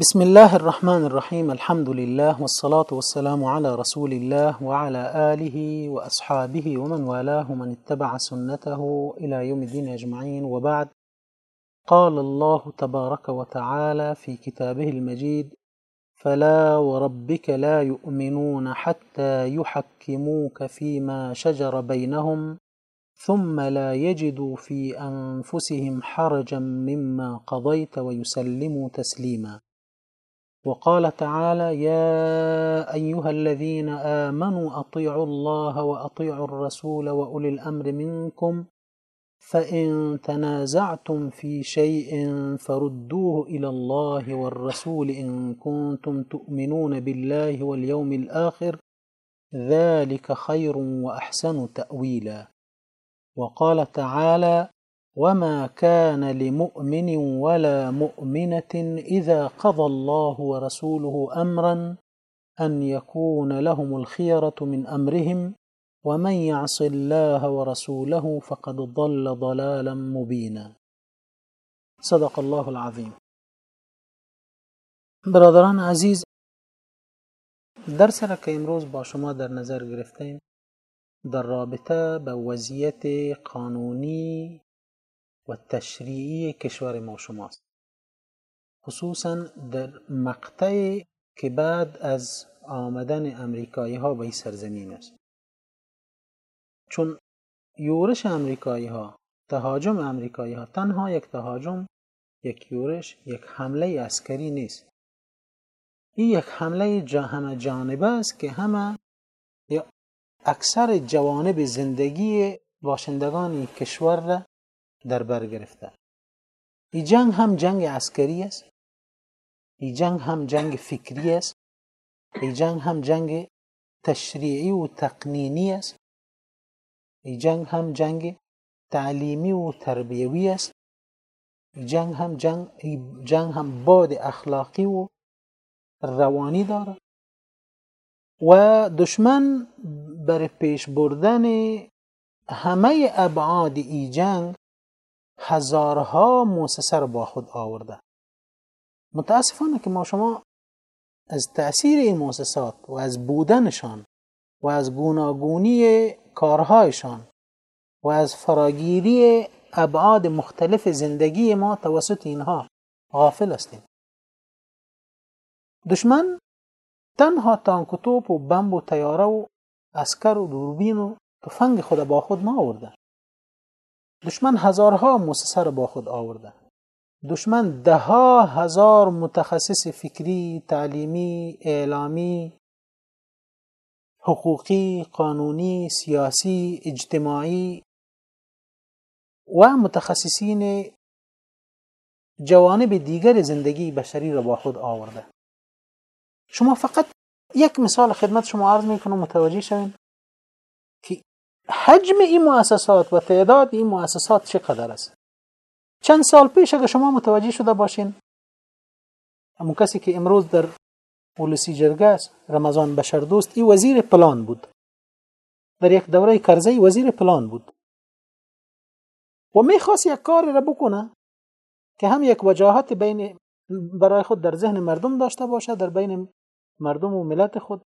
بسم الله الرحمن الرحيم الحمد لله والصلاة والسلام على رسول الله وعلى آله وأصحابه ومن والاه ومن اتبع سنته إلى يوم الدين أجمعين وبعد قال الله تبارك وتعالى في كتابه المجيد فلا وربك لا يؤمنون حتى يحكموك فيما شجر بينهم ثم لا يجدوا في أنفسهم حرجا مما قضيت ويسلموا تسليما وقال تعالى يا أيها الذين آمنوا أطيعوا الله وأطيعوا الرسول وأولي الأمر منكم فإن تنازعتم في شيء فردوه إلى الله والرسول إن كنتم تؤمنون بالله واليوم الآخر ذلك خير وأحسن تأويلا. وقال تعالى وما كان لمؤمن ولا مؤمنة إذا قضى الله ورسوله أمرا أن يكون لهم الخيرة من أمرهم ومن يعص الله ورسوله فقد ضل ضلالا مبينا. صدق الله العظيم. برادران عزیز درس را امروز با شما در نظر گرفتیم در رابطه به قانونی و تشریعی کشور ما شماست. خصوصا در مقطع که بعد از آمدن امریکایی ها به این سرزمین است. چون یورش امریکایی ها تهاجم امریکایی ها تنها یک تهاجم یک یورش یک حمله عسکری نیست. این یک حمله جا همه جانبه است که همه یا اکثر جوانب زندگی باشندگان کشور را در بر گرفته. این جنگ هم جنگ عسکری است. این جنگ هم جنگ فکری است. این جنگ هم جنگ تشریعی و تقنینی است. این جنگ هم جنگ تعلیمی و تربیوی است. این جنگ هم جنگ, جنگ هم باد اخلاقی و روانی داره و دشمن بر پیش بردن همه ابعاد ای جنگ هزارها موسسه رو با خود آورده متاسفانه که ما شما از تأثیر این موسسات و از بودنشان و از گوناگونی کارهایشان و از فراگیری ابعاد مختلف زندگی ما توسط اینها غافل هستیم. دشمن تنها تانک و توپ و بمب و تیاره و اسکر و دوربین و تفنگ خود با خود ما آورده دشمن هزارها مؤسسه را با خود آورده. دشمن ده ها هزار متخصص فکری تعلیمی اعلامی حقوقی قانونی سیاسی اجتماعی و متخصصین جوانب دیگر زندگی بشری را با خود آورده. شما فقط یک مثال خدمت شما عرض می‌کنم متوجه شوین که حجم این مؤسسات و تعداد این مؤسسات چقدر است؟ چند سال پیش اگه شما متوجه شده باشین همون کسی که امروز در ولسی جرگه است رمضان بشردوست این وزیر پلان بود. در یک دوره کرزی وزیر پلان بود. و میخواست یک کار را بکنه که هم یک وجاهت بین برای خود در ذهن مردم داشته باشه در بین مردم و ملت خود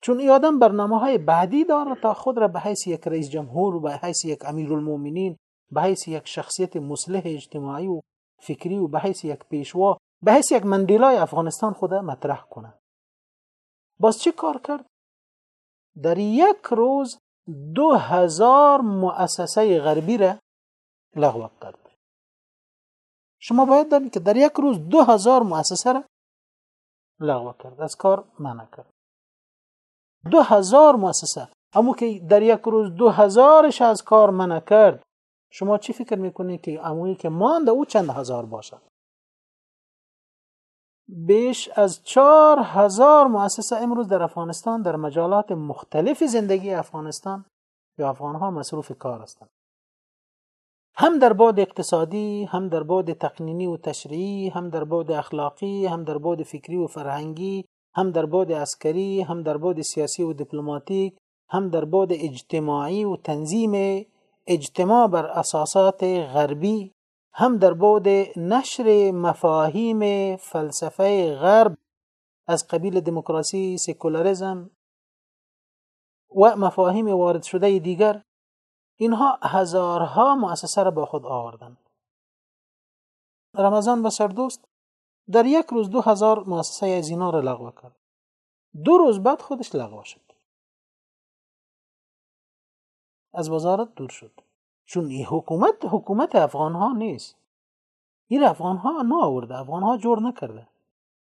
چون این آدم برنامه های بعدی داره تا خود را به حیث یک رئیس جمهور و به حیث یک امیر المومنین به حیث یک شخصیت مصلح اجتماعی و فکری و به حیث یک پیشوا به حیث یک مندیلای افغانستان خود مطرح کنه. باز چه کار کرد؟ در یک روز دو هزار مؤسسه غربی را لغو کرد. شما باید دارید که در یک روز دو هزار مؤسسه را لغو کرد. از کار منع کرد دو هزار مؤسسه. اما که در یک روز دو هزارش از کار منع کرد. شما چی فکر می‌کنید که امویی که مانده او چند هزار باشد؟ بیش از چهار هزار مؤسسه امروز در افغانستان در مجالات مختلف زندگی افغانستان یا افغانها مصروف کار هستند. هم در بعد اقتصادی هم در بعد تقنینی و تشریعی هم در بعد اخلاقی هم در بعد فکری و فرهنگی هم در بعد عسکری هم در بعد سیاسی و دیپلماتیک هم در بعد اجتماعی و تنظیم اجتماع بر اساسات غربی هم در بود نشر مفاهیم فلسفه غرب از قبیل دموکراسی سکولاریزم و مفاهیم وارد شده دیگر. اینها هزارها مؤسسه را با خود آوردن رمضان بسردوست در یک روز دو هزار مؤسسه از اینا لغو کرد. دو روز بعد خودش لغو شد. از وزارت دور شد. چون این حکومت حکومت افغان ها نیست. این افغان ها نه آورده افغان ها جور نکرده.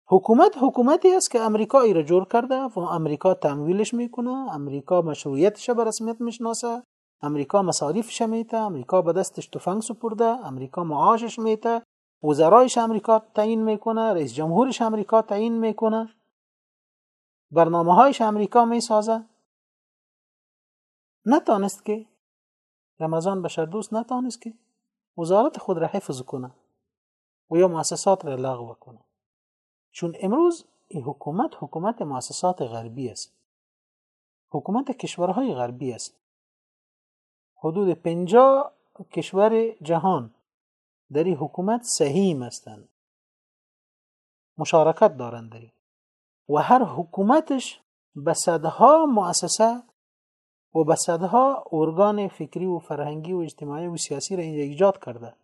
حکومت حکومتی است که امریکا ای را جور کرده و امریکا تمویلش می‌کنه امریکا مشروعیتش به رسمیت می‌شناسه امریکا مصاریفش میته امریکا به دستش تفنگ سپرده امریکا معاشش میته. وزرایش امریکا تعیین می‌کنه رئیس جمهورش امریکا تعیین می‌کنه. برنامه هایش امریکا می‌سازه. نتانست که رمضان بشر دوست نتانست که وزارت خود را حفظ کنه و یا مؤسسات را لغو کنه. چون امروز این حکومت حکومت مؤسسات غربی است. حکومت کشورهای غربی است. حدود پنجا کشور جهان در این حکومت سهیم هستند مشارکت دارند در و هر حکومتش به صدها مؤسسه و به صدها ارگان فکری و فرهنگی و اجتماعی و سیاسی را اینجا ایجاد کرده.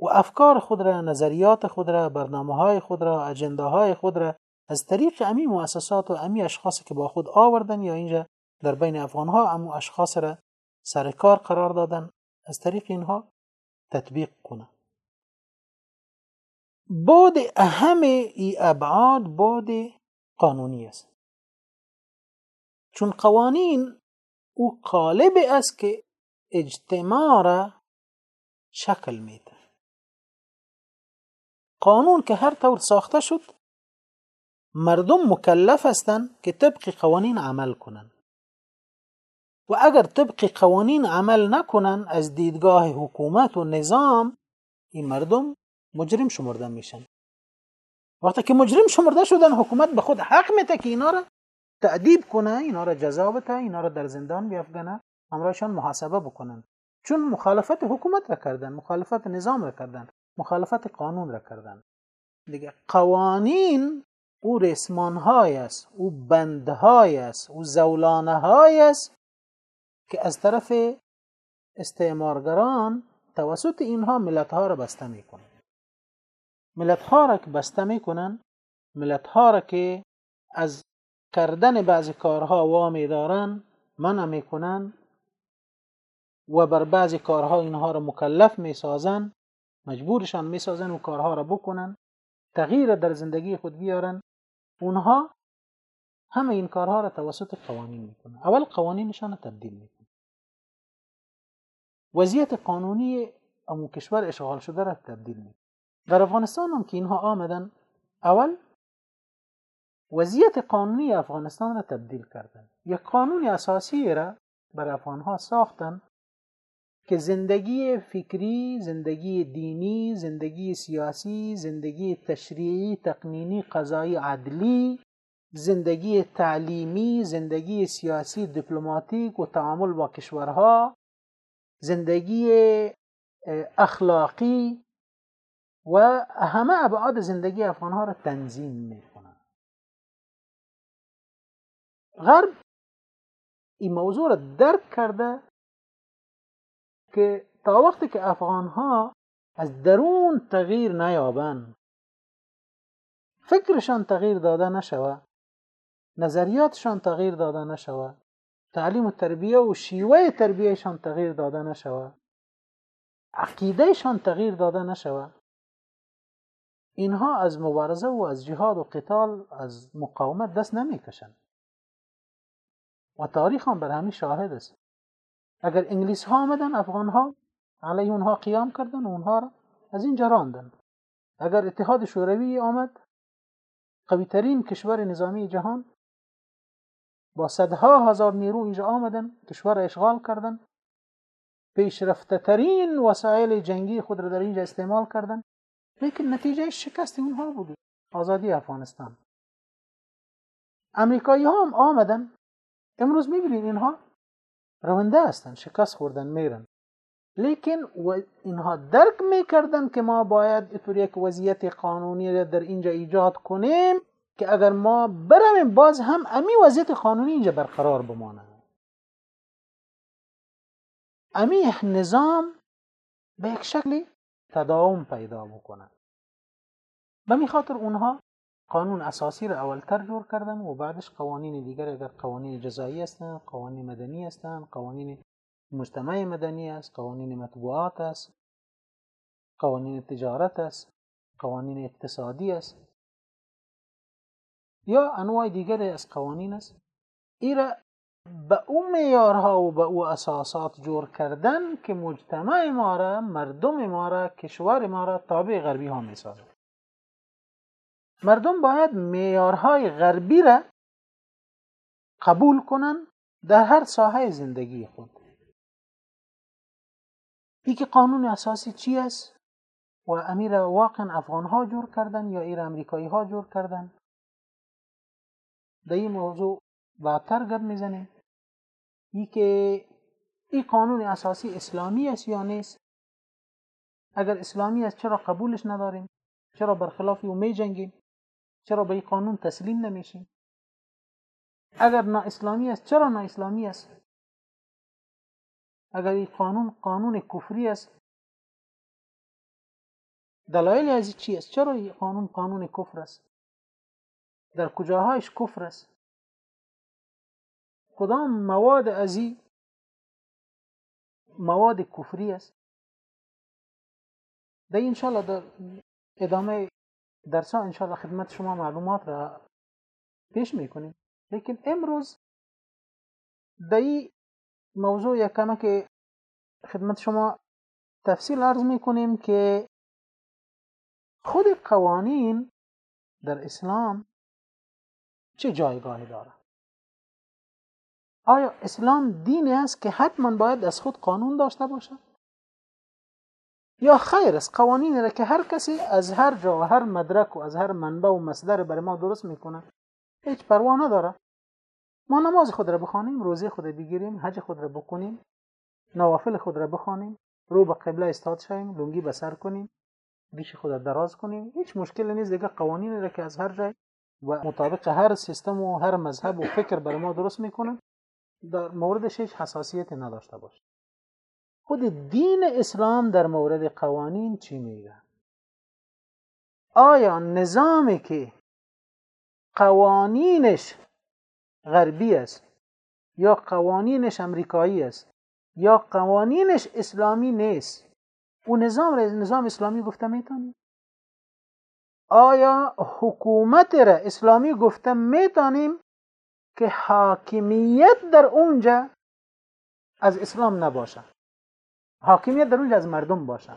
و افکار خود را نظریات خود را برنامه های خود را اجنده های خود را از طریق امی مؤسسات و امی اشخاصی که با خود آوردن یا اینجا در بین افغان ها امو اشخاص را سر کار قرار دادن از طریق اینها تطبیق کنه بعد اهم ای أبعاد بعد قانونی است چون قوانین أو قالب است که اجتماع را شکل میده قانون که هر طور ساخته شد مردم مکلف هستند که طبق قوانین عمل کنند و اگر طبق قوانین عمل نکنن از دیدگاه حکومت و نظام این مردم مجرم شمرده میشن. وقتی که مجرم شمرده شدن حکومت به خود حق میته که اینا را تعدیب کنه اینا را جزا بده اینا را در زندان بیافگنه همراهشان محاسبه بکنن. چون مخالفت حکومت را کردن مخالفت نظام را کردن مخالفت قانون را کردن. دیگه قوانین او رسمان های است او بندهای است او زولانه های است که از طرف استعمارگران توسط اینها ملت ها را بسته می‌کنن. ملت ها را که بسته می‌کنن ملت ها را که از کردن بعضی کارها وامی دارن منع می‌کنن و بر بعضی کارها اینها را مکلف می‌سازن مجبورشان می‌سازن و کارها را بکنن تغییر در زندگی خود بیارن اونها همه این کارها را توسط قوانین می‌کنن. اول قوانینشان را تبدیل می‌کنن. وضعیت قانونی امو کشور اشغال شده را تبدیل میکنن در افغانستان هم که اینها آمدن اول وضعیت قانونی افغانستان را تبدیل کردن. یک قانون اساسی را بر افغانها ساختن که زندگی فکری، زندگی دینی، زندگی سیاسی، زندگی تشریعی، تقنینی، قضایی، عدلی، زندگی تعلیمی، زندگی سیاسی، دیپلماتیک و تعامل با کشورها، زندگی اخلاقی و همه ابعاد زندگی افغانها را تنظیم میکنن. غرب این موضوع را درک کرده که تا وقتی که افغان ها از درون تغییر نیابند فکرشان تغییر داده نشوه نظریاتشان تغییر داده نشوه تعلیم و تربیه و شیوه تربیهشان تغییر داده نشوه عقیدهشان تغییر داده نشوه اینها از مبارزه و از جهاد و قتال از مقاومت دست نمیکشند. و تاریخ هم بر همین شاهد است. اگر انگلیس ها آمدن افغان ها علیه اونها قیام کردن و اونها را از اینجا راندن. اگر اتحاد شوروی آمد قوی ترین کشور نظامی جهان با صدها هزار نیرو اینجا آمدن کشور اشغال کردن. پیشرفته ترین وسایل جنگی خود را در اینجا استعمال کردن. لیکن نتیجه شکست اونها بود آزادی افغانستان. امریکایی ها هم آمدن. امروز می‌بینید اینها رونده هستن شکست خوردن میرن. لیکن و اینها درک می‌کردن که ما باید اینطور یک وضعیت قانونی در اینجا ایجاد کنیم. که اگر ما برم باز هم امی وضعیت قانونی اینجا برقرار بمانه. امی نظام به یک شکلی تداوم پیدا بکنه. به می خاطر اونها قانون اساسی را اولتر جور کردن و بعدش قوانین دیگر اگر قوانین جزایی هستند قوانین مدنی هستند قوانین مجتمع مدنی است قوانین مطبوعات است قوانین تجارت است قوانین اقتصادی است. یا انواع دیگر از قوانین است؟ ایره به او معیارها و به او اساسات جور کردن که مجتمع ما را مردم ما را کشور ما را تابع غربی ها می مردم باید معیارهای غربی را قبول کنن در هر ساحه زندگی خود. ای که قانون اساسی چی است؟ و امیر واقعا افغان ها جور کردن یا ایر امریکایی ها جور کردن؟ در این موضوع بعدتر گپ می‌زنیم. ای که این قانون اساسی اسلامی است یا نیست؟ اگر اسلامی است چرا قبولش نداریم؟ چرا برخلاف او می جنگیم چرا به این قانون تسلیم نمیشیم؟ اگر نا اسلامی است چرا نا اسلامی است؟ اگر این قانون قانون کفری است دلایل از چی است؟ چرا این قانون قانون کفر است؟ در کجاهایش کفر است؟ کدام مواد از این مواد کفری است؟ در انشاءالله در ادامه درس ها انشاءالله خدمت شما معلومات را پیش میکنیم. لیکن امروز در این موضوع یکمه که خدمت شما تفصیل عرض میکنیم که خود قوانین در اسلام چه جایگاهی داره آیا اسلام دینی است که حتما باید از خود قانون داشته باشد؟ یا خیر است قوانین را که هر کسی از هر جا و هر مدرک و از هر منبع و مصدر برای ما درست می‌کنه هیچ پروا نداره ما نماز خود را بخوانیم روزی خود را بگیریم حج خود را بکنیم نوافل خود را بخوانیم رو به قبله استاد شویم لنگی به سر کنیم ریش خود را دراز کنیم هیچ مشکل نیست دیگه قوانین را که از هر جای و مطابق هر سیستم و هر مذهب و فکر برای ما درست می‌کنن در موردش هیچ حساسیت نداشته باشه خود دین اسلام در مورد قوانین چی میگه؟ آیا نظامی که قوانینش غربی است یا قوانینش امریکایی است یا قوانینش اسلامی نیست او نظام نظام اسلامی گفته می‌تونی آیا حکومت را اسلامی گفته می‌تونیم که حاکمیت در اونجا از اسلام نباشه؟ حاکمیت در اونجا از مردم باشه.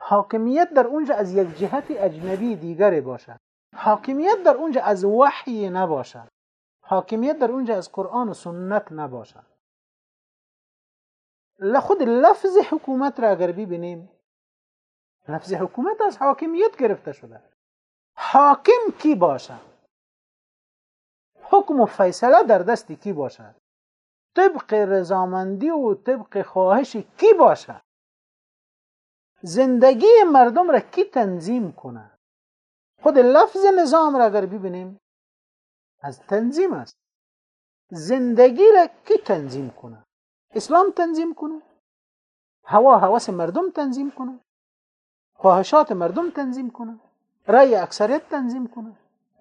حاکمیت در اونجا از یک جهت اجنبی دیگری باشه. حاکمیت در اونجا از وحی نباشه. حاکمیت در اونجا از قرآن و سنت نباشه. خود لفظ حکومت را اگر ببینیم لفظ حکومت از حاکمیت گرفته شده. حاکم کی باشه حکم و فیصله در دست کی باشه طبق رضامندی و طبق خواهش کی باشه زندگی مردم را کی تنظیم کنه خود لفظ نظام را اگر ببینیم از تنظیم است. زندگی را کی تنظیم کنه اسلام تنظیم کنه هوا حواس مردم تنظیم کنه خواهشات مردم تنظیم کنه رای اکثریت تنظیم کنه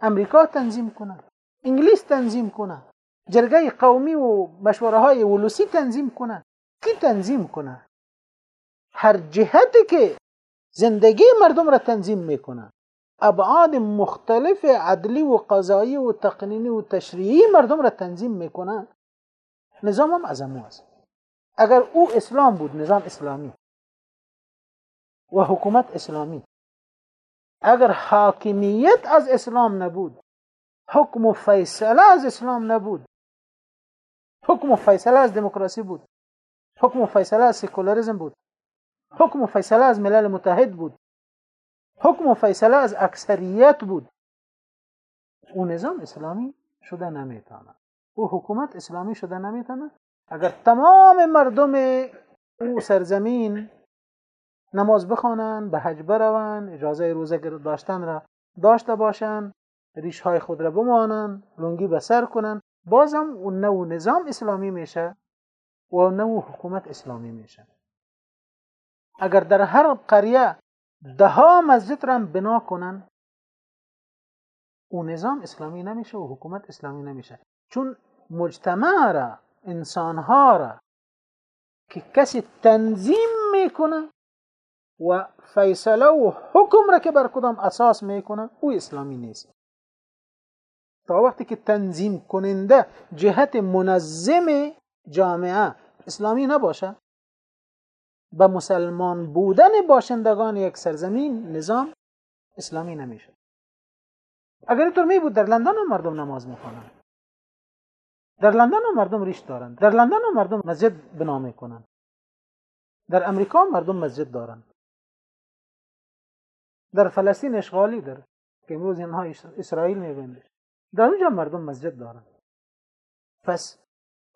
امریکا تنظیم کنه انگلیس تنظیم کنه جرگه قومی و مشوره های ولوسی تنظیم کنه کی تنظیم کنه هر جهتی که زندگی مردم را تنظیم میکنه ابعاد مختلف عدلی و قضایی و تقنینی و تشریعی مردم را تنظیم میکنه نظام هم از است. اگر او اسلام بود نظام اسلامی و حکومت اسلامی. اگر حاکمیت از اسلام نبود حکم و فیصله از اسلام نبود حکم و فیصله از دموکراسی بود حکم و فیصله از سکولاریزم بود حکم و فیصله از ملل متحد بود حکم و فیصله از اکثریت بود أو نظام اسلامی شده نمیتونه أو حکومت اسلامی شده نمیتونه اگر تمام مردم أو سرزمین نماز بخوانند به حج بروند اجازه روزه داشتن را داشته باشند ریش های خود را بمانند لنگی به سر کنند بازم اون نوع نظام اسلامی میشه و نوع حکومت اسلامی میشه. اگر در هر قریه ده ها مسجد را بنا کنن او نظام اسلامی نمیشه و حکومت اسلامی نمیشه. چون مجتمع را انسان ها را که کسی تنظیم می‌کنه و فیصله و حکم را که بر کدام اساس می‌کنه او اسلامی نیست. تا وقتی که تنظیم کننده جهت منظم جامعه اسلامی نباشه به مسلمان بودن باشندگان یک سرزمین نظام اسلامی نمیشه. اگر اینطور می بود در لندن هم مردم نماز می‌خوانند. در لندن هم مردم ریش دارند. در لندن هم مردم مسجد بنا می‌کنند. در امریکا مردم مسجد دارند. در فلسطین اشغالی در که امروز اینها اسرائیل می‌بینید در اونجا مردم مسجد دارند پس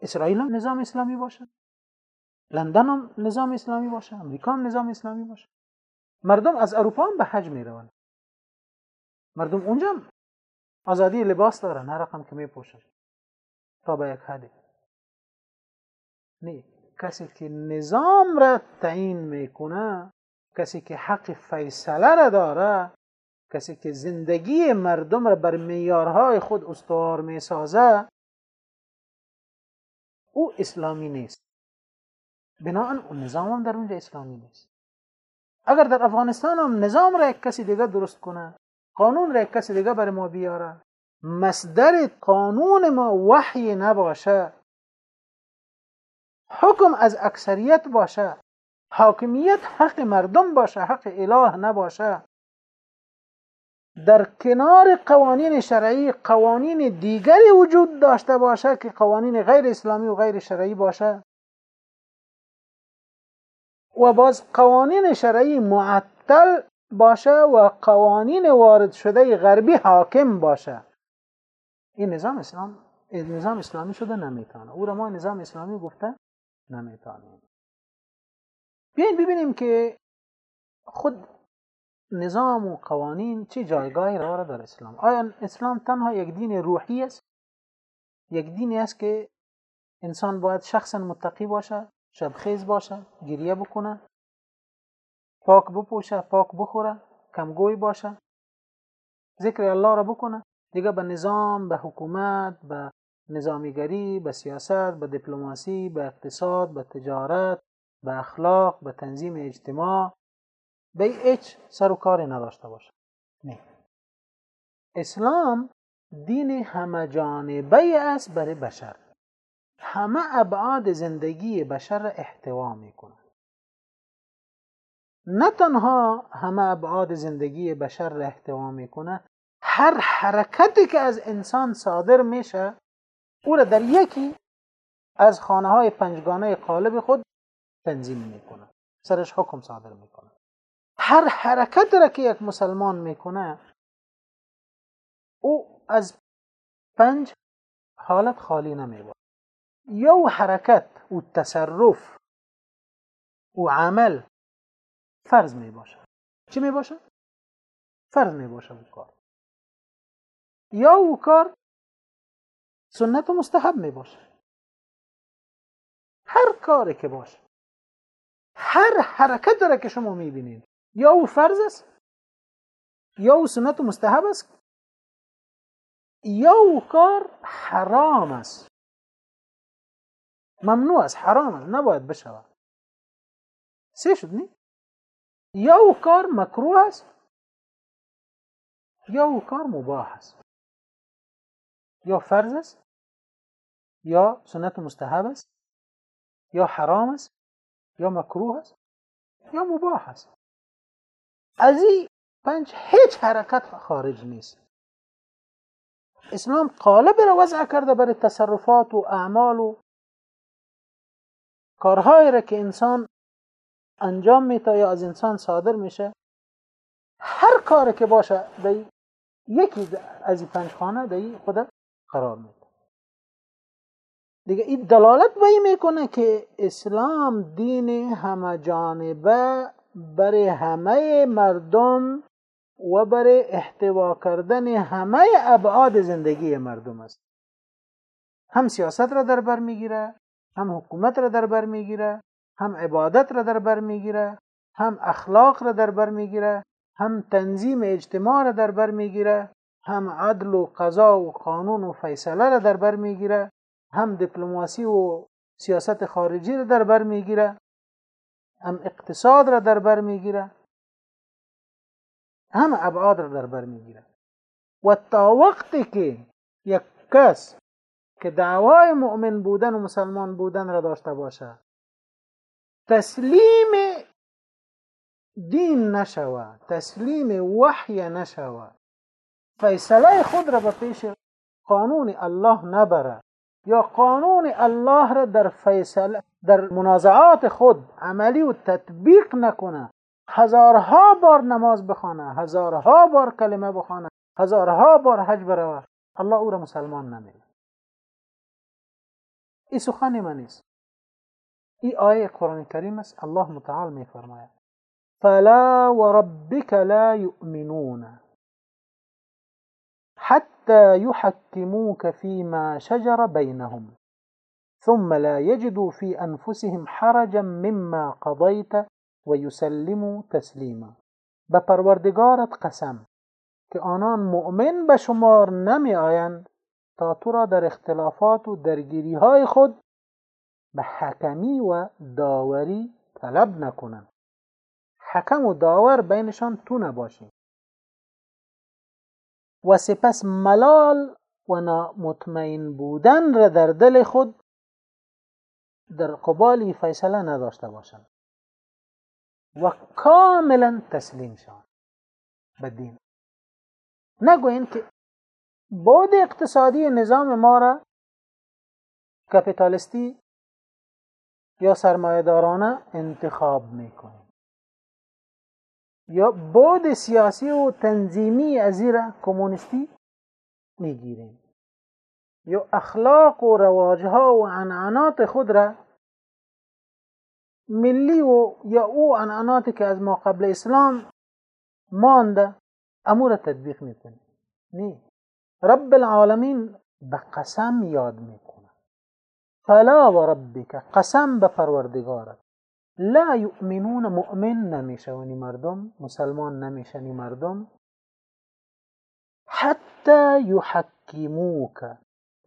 اسرائیل هم نظام اسلامی باشه. لندن هم نظام اسلامی باشه. امریکا هم نظام اسلامی باشه. مردم از اروپا هم به حج می‌روند. مردم اونجا هم آزادی لباس دارن. هر رقم که میپوشن. تا به یک حدی نه. کسی که نظام را تعیین می‌کنه کسی که حق فیصله را داره کسی که زندگی مردم را بر میارهای خود استوار می‌سازه او اسلامی نیست. بناهن اون نظام هم در اونجا اسلامی نیست. اگر در افغانستان هم نظام را یک کسی دیگه درست کنه قانون را یک کسی دیگه بر ما بیاره مصدر قانون ما وحی نباشه حکم از اکثریت باشه حاکمیت حق مردم باشه حق اله نباشه. در کنار قوانین شرعی قوانین دیگری وجود داشته باشه که قوانین غیر اسلامی و غیر شرعی باشه. و باز قوانین شرعی معطل باشه و قوانین وارد شده غربی حاکم باشه. این نظام اسلام نظام اسلامی شده نمی‌تونه. او را ما نظام اسلامی گفته نمی‌تونیم. بیاین ببینیم که خود نظام و قوانین چه جایگاهی را در اسلام. آیا اسلام تنها یک دین روحی است؟ یک دینی است که انسان باید شخصا متقی باشه شبخیز باشه گریه بکنه پاک بپوشه پاک بخوره کمگوی باشه ذکر الله را بکنه. دیگه به نظام به حکومت به نظامیگری به سیاست به دیپلماسی به اقتصاد به تجارت به اخلاق به تنظیم اجتماع به هیچ سر و کاری نداشته باشه. نه. اسلام دین همه جانبه است برای بشر. همه ابعاد زندگی بشر احتوا می‌کنه نه تنها همه ابعاد زندگی بشر را احتوا می‌کنه هر حرکتی که از انسان صادر میشه او را در یکی از خانه های پنجگانه قالب خود تنظیم می‌کنه سرش حکم صادر می‌کنه. هر حرکت را که یک مسلمان می‌کنه او از پنج حالت خالی نمی‌باشه. یو حرکت و تصرف و عمل فرض می‌باشه. چی می‌باشه؟ فرض می‌باشه او کار. یا او کار سنت و مستحب می‌باشه. هر کاری که باشه. هر حرکت را که شما میبینید. یا أو فرض است؟ یا أو سنت و مستحب است؟ یا أو کار حرام است؟ ممنوع است حرام است نباید بشود. سه شد نی یا أو کار مکروه است؟ یا أو کار مباح است؟ یا فرض است؟ یا سنت مستحب است؟ یا حرام است؟ یا مکروه است یا مباح است از این پنج هیچ حرکت خارج نیست. اسلام قالب را وضع کرده برای تصرفات و اعمال و کارهایی را که انسان انجام میتا یا از انسان صادر میشه. هر کاری که باشه در یکی از این پنج خانه در خود قرار میده دیگه این دلالت به می‌کنه که اسلام دین همه جانبه برای همه مردم و برای احتوا کردن همه ابعاد زندگی مردم است. هم سیاست را در بر می‌گیره هم حکومت را در بر می‌گیره هم عبادت را در بر می‌گیره هم اخلاق را در بر می‌گیره هم تنظیم اجتماع را در بر می‌گیره هم عدل و قضا و قانون و فیصله را در بر می‌گیره. هم دیپلماسی و سیاست خارجی را در بر میگیره هم اقتصاد را در بر میگیره هم ابعاد را در بر میگیره. و تا وقتی که یک کس که دعوای مؤمن بودن و مسلمان بودن را داشته باشه تسلیم دین نشوه تسلیم وحی نشوه فیصله خود را به پیش قانون الله نبره یا قانون الله را در فیصله در منازعات خود عملی و تطبیق نکنه. هزارها بار نماز بخوانه هزارها بار کلمه بخوانه هزارها بار حج بروه الله أو را مسلمان نمیده این سخن من نیست. این آیه قرآن کریم است. الله متعال می فرماید فلا وربك لا يؤمنون حتى يحكموك فيما شجر بينهم ثم لا يجدوا في أنفسهم حرجا مما قضيت ويسلموا تسليما. به پروردگارت قسم که آنان مؤمن به شمار نمی آیند تا تو را در اختلافات و درگیری های خود به حکمی و داوری طلب نکنند. حکم و داور بینشان تو نباشی. و سپس ملال و نامطمئن بودن را در دل خود در قبال فیصله نداشته باشند و کاملا تسلیم شوند به دین. نگوین که بود اقتصادی نظام ما را کپیتالیستی یا سرمایهدارانه انتخاب می‌کنیم. یا بود سیاسی و تنظیمی از را کمونیستی میگیریم. یا اخلاق و رواجها و عنعنات خود را ملی و یا او عنعناتی که از ما قبل اسلام مانده امور تطبیق میکنیم. نه. رب العالمین به قسم یاد میکنه فلا و ربک قسم به پروردگارت لا یؤمنون مؤمن نمیشونی مردم مسلمان نمیشنی مردم. حتی یحکموک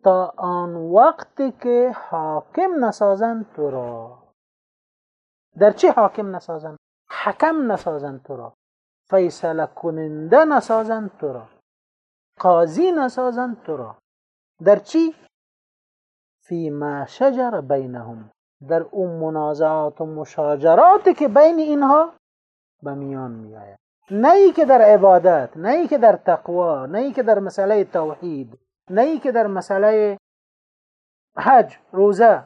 تا آن وقتی که حاکم نسازن تو را. در چه حاکم نسازن؟ حکم نسازن تو را. فیصله کننده نسازن تو را. قاضی تو را. در چی؟ فی ما شجر بینهم. در اون منازعات و مشاجراتی که بین اینها به میان می آید نه ای که در عبادت نه ای که در تقوا نه ای که در مسئله توحید نه ای که در مسئله حج روزه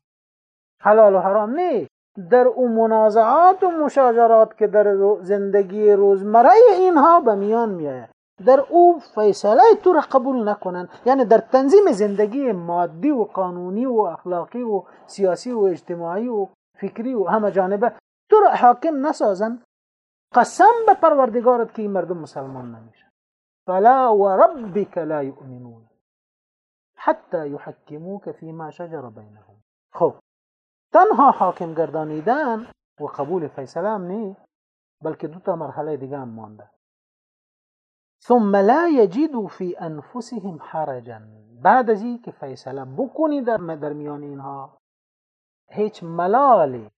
حلال و حرام نه در اون منازعات و مشاجرات که در زندگی روزمره اینها به میان میآید. در او فیصله تو را قبول نکنن یعنی در تنظیم زندگی مادی و قانونی و اخلاقی و سیاسی و اجتماعی و فکری و همه جانبه تو را حاکم نسازن قسم به پروردگارت که این مردم مسلمان نمیشن. فلا و ربک لا یؤمنون حتی یحکموک فیما شجر بینهم. خب تنها حاکم گردانیدن و قبول فیصله هم نی بلکه دو تا مرحله دیگه هم مانده ثم لا يجدوا في أنفسهم حرجا. بعد از فیصله بکنی در در میان اینها هیچ ملالی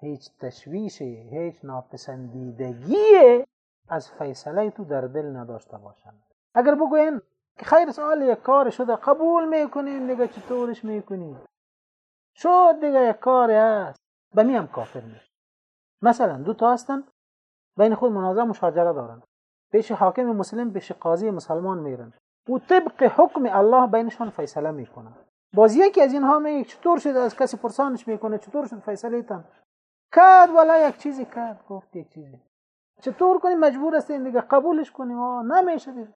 هیچ تشویشی هیچ ناپسندیدگی از فیصله تو در دل نداشته باشند. اگر بگوین که خیر سوال یک کار شده قبول میکنیم دیگه چطورش میکنیم شد دیگه یک کاری هست. به هم کافر میشه مثلا دو تا هستن. بین خود منازعه مشاجره دارن. پیش حاکم مسلم پیش قاضی مسلمان میرن. و طبق حکم الله بینشان فیصله می‌کنه. باز یکی از اینها میگه چطور شد از کسی پرسانش می‌کنه چطور شد فیصله تن؟ کرد ولا یک چیزی کرد گفت یک چیزی. چطور کنیم؟ مجبور هستیم دیگه قبولش کنیم. آه نمیشه دیگه.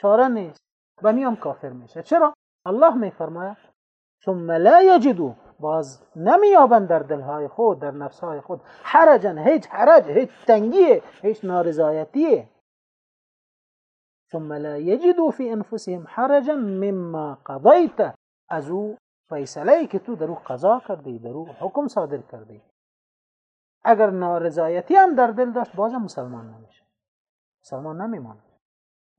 چاره نیست. و میام کافر میشه. چرا؟ الله میفرماید ثم لا یجدو باز نمیابند در دلهای خود در نفسهای خود. حرجن هیچ حرج هیچ تنگیه هیچ نارضایتیه. ثم لا یجدو فی انفسهم حرجا مما قضیت. از او فیصله که تو در او قضا کردی در او حکم صادر کردی. اگر نارضایتی هم در دل داشت بازم مسلمان نمیشه. مسلمان نمیمانه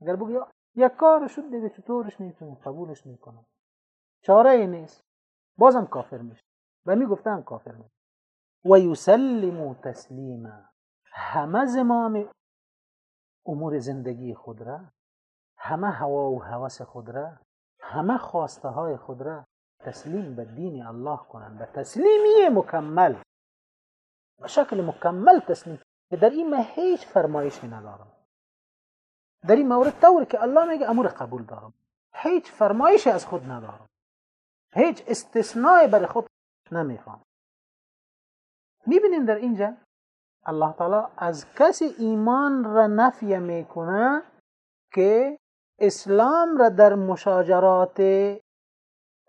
اگر بگی یک کار شد دیگه چطورش میتونی؟ قبولش میکنم چاره ای نیست. بازم کافر میشه. و میگفتن کافر میشه. و یسلمو تسلیما. همه زمام امور زندگی خود را همه هوا و هوس خود را همه خواسته های خود را تسلیم به دین الله کنند. به تسلیمی مکمل. به شکل مکمل تسلیم. که در این من هیچ فرمایشی ندارم. در این مورد طوری که الله میگه امور قبول دارم. هیچ فرمایشی از خود ندارم. هیچ استثنای بر خود نمی‌خوام می‌بینیم در اینجا الله تعالی از کسی ایمان را نفی می‌کنه که اسلام را در مشاجرات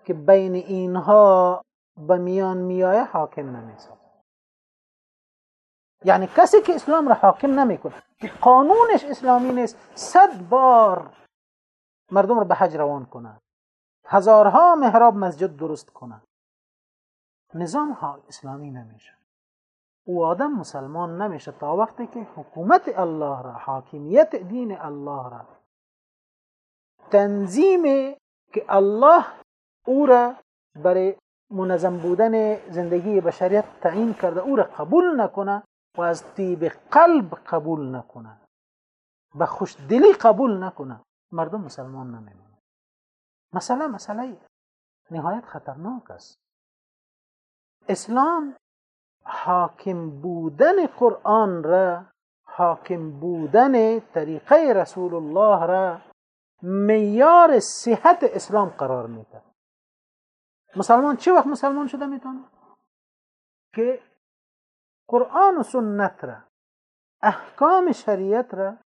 که بین اینها به میان میایه حاکم نمی‌سازه. یعنی کسی که اسلام را حاکم نمی‌کنه که قانونش اسلامی نیست صد بار مردم را به حج روان کنه. هزارها محراب مسجد درست کنه نظام ها اسلامی نمیشه. او آدم مسلمان نمیشه تا وقتی که حکومت الله را حاکمیت دین الله را. تنظیم که الله او را برای منظم بودن زندگی بشریت تعیین کرده او را قبول نکنه و از طیب قلب قبول نکنه. به خوشدلی قبول نکنه. مردم مسلمان نمیمونه مسئله مسئله نهایت خطرناک است. اسلام حاکم بودن قرآن را حاکم بودن طریقه رسول الله را میار صحت اسلام قرار میده. مسلمان چه وقت مسلمان شده می‌تونه؟ که قرآن و سنت را احکام شریعت را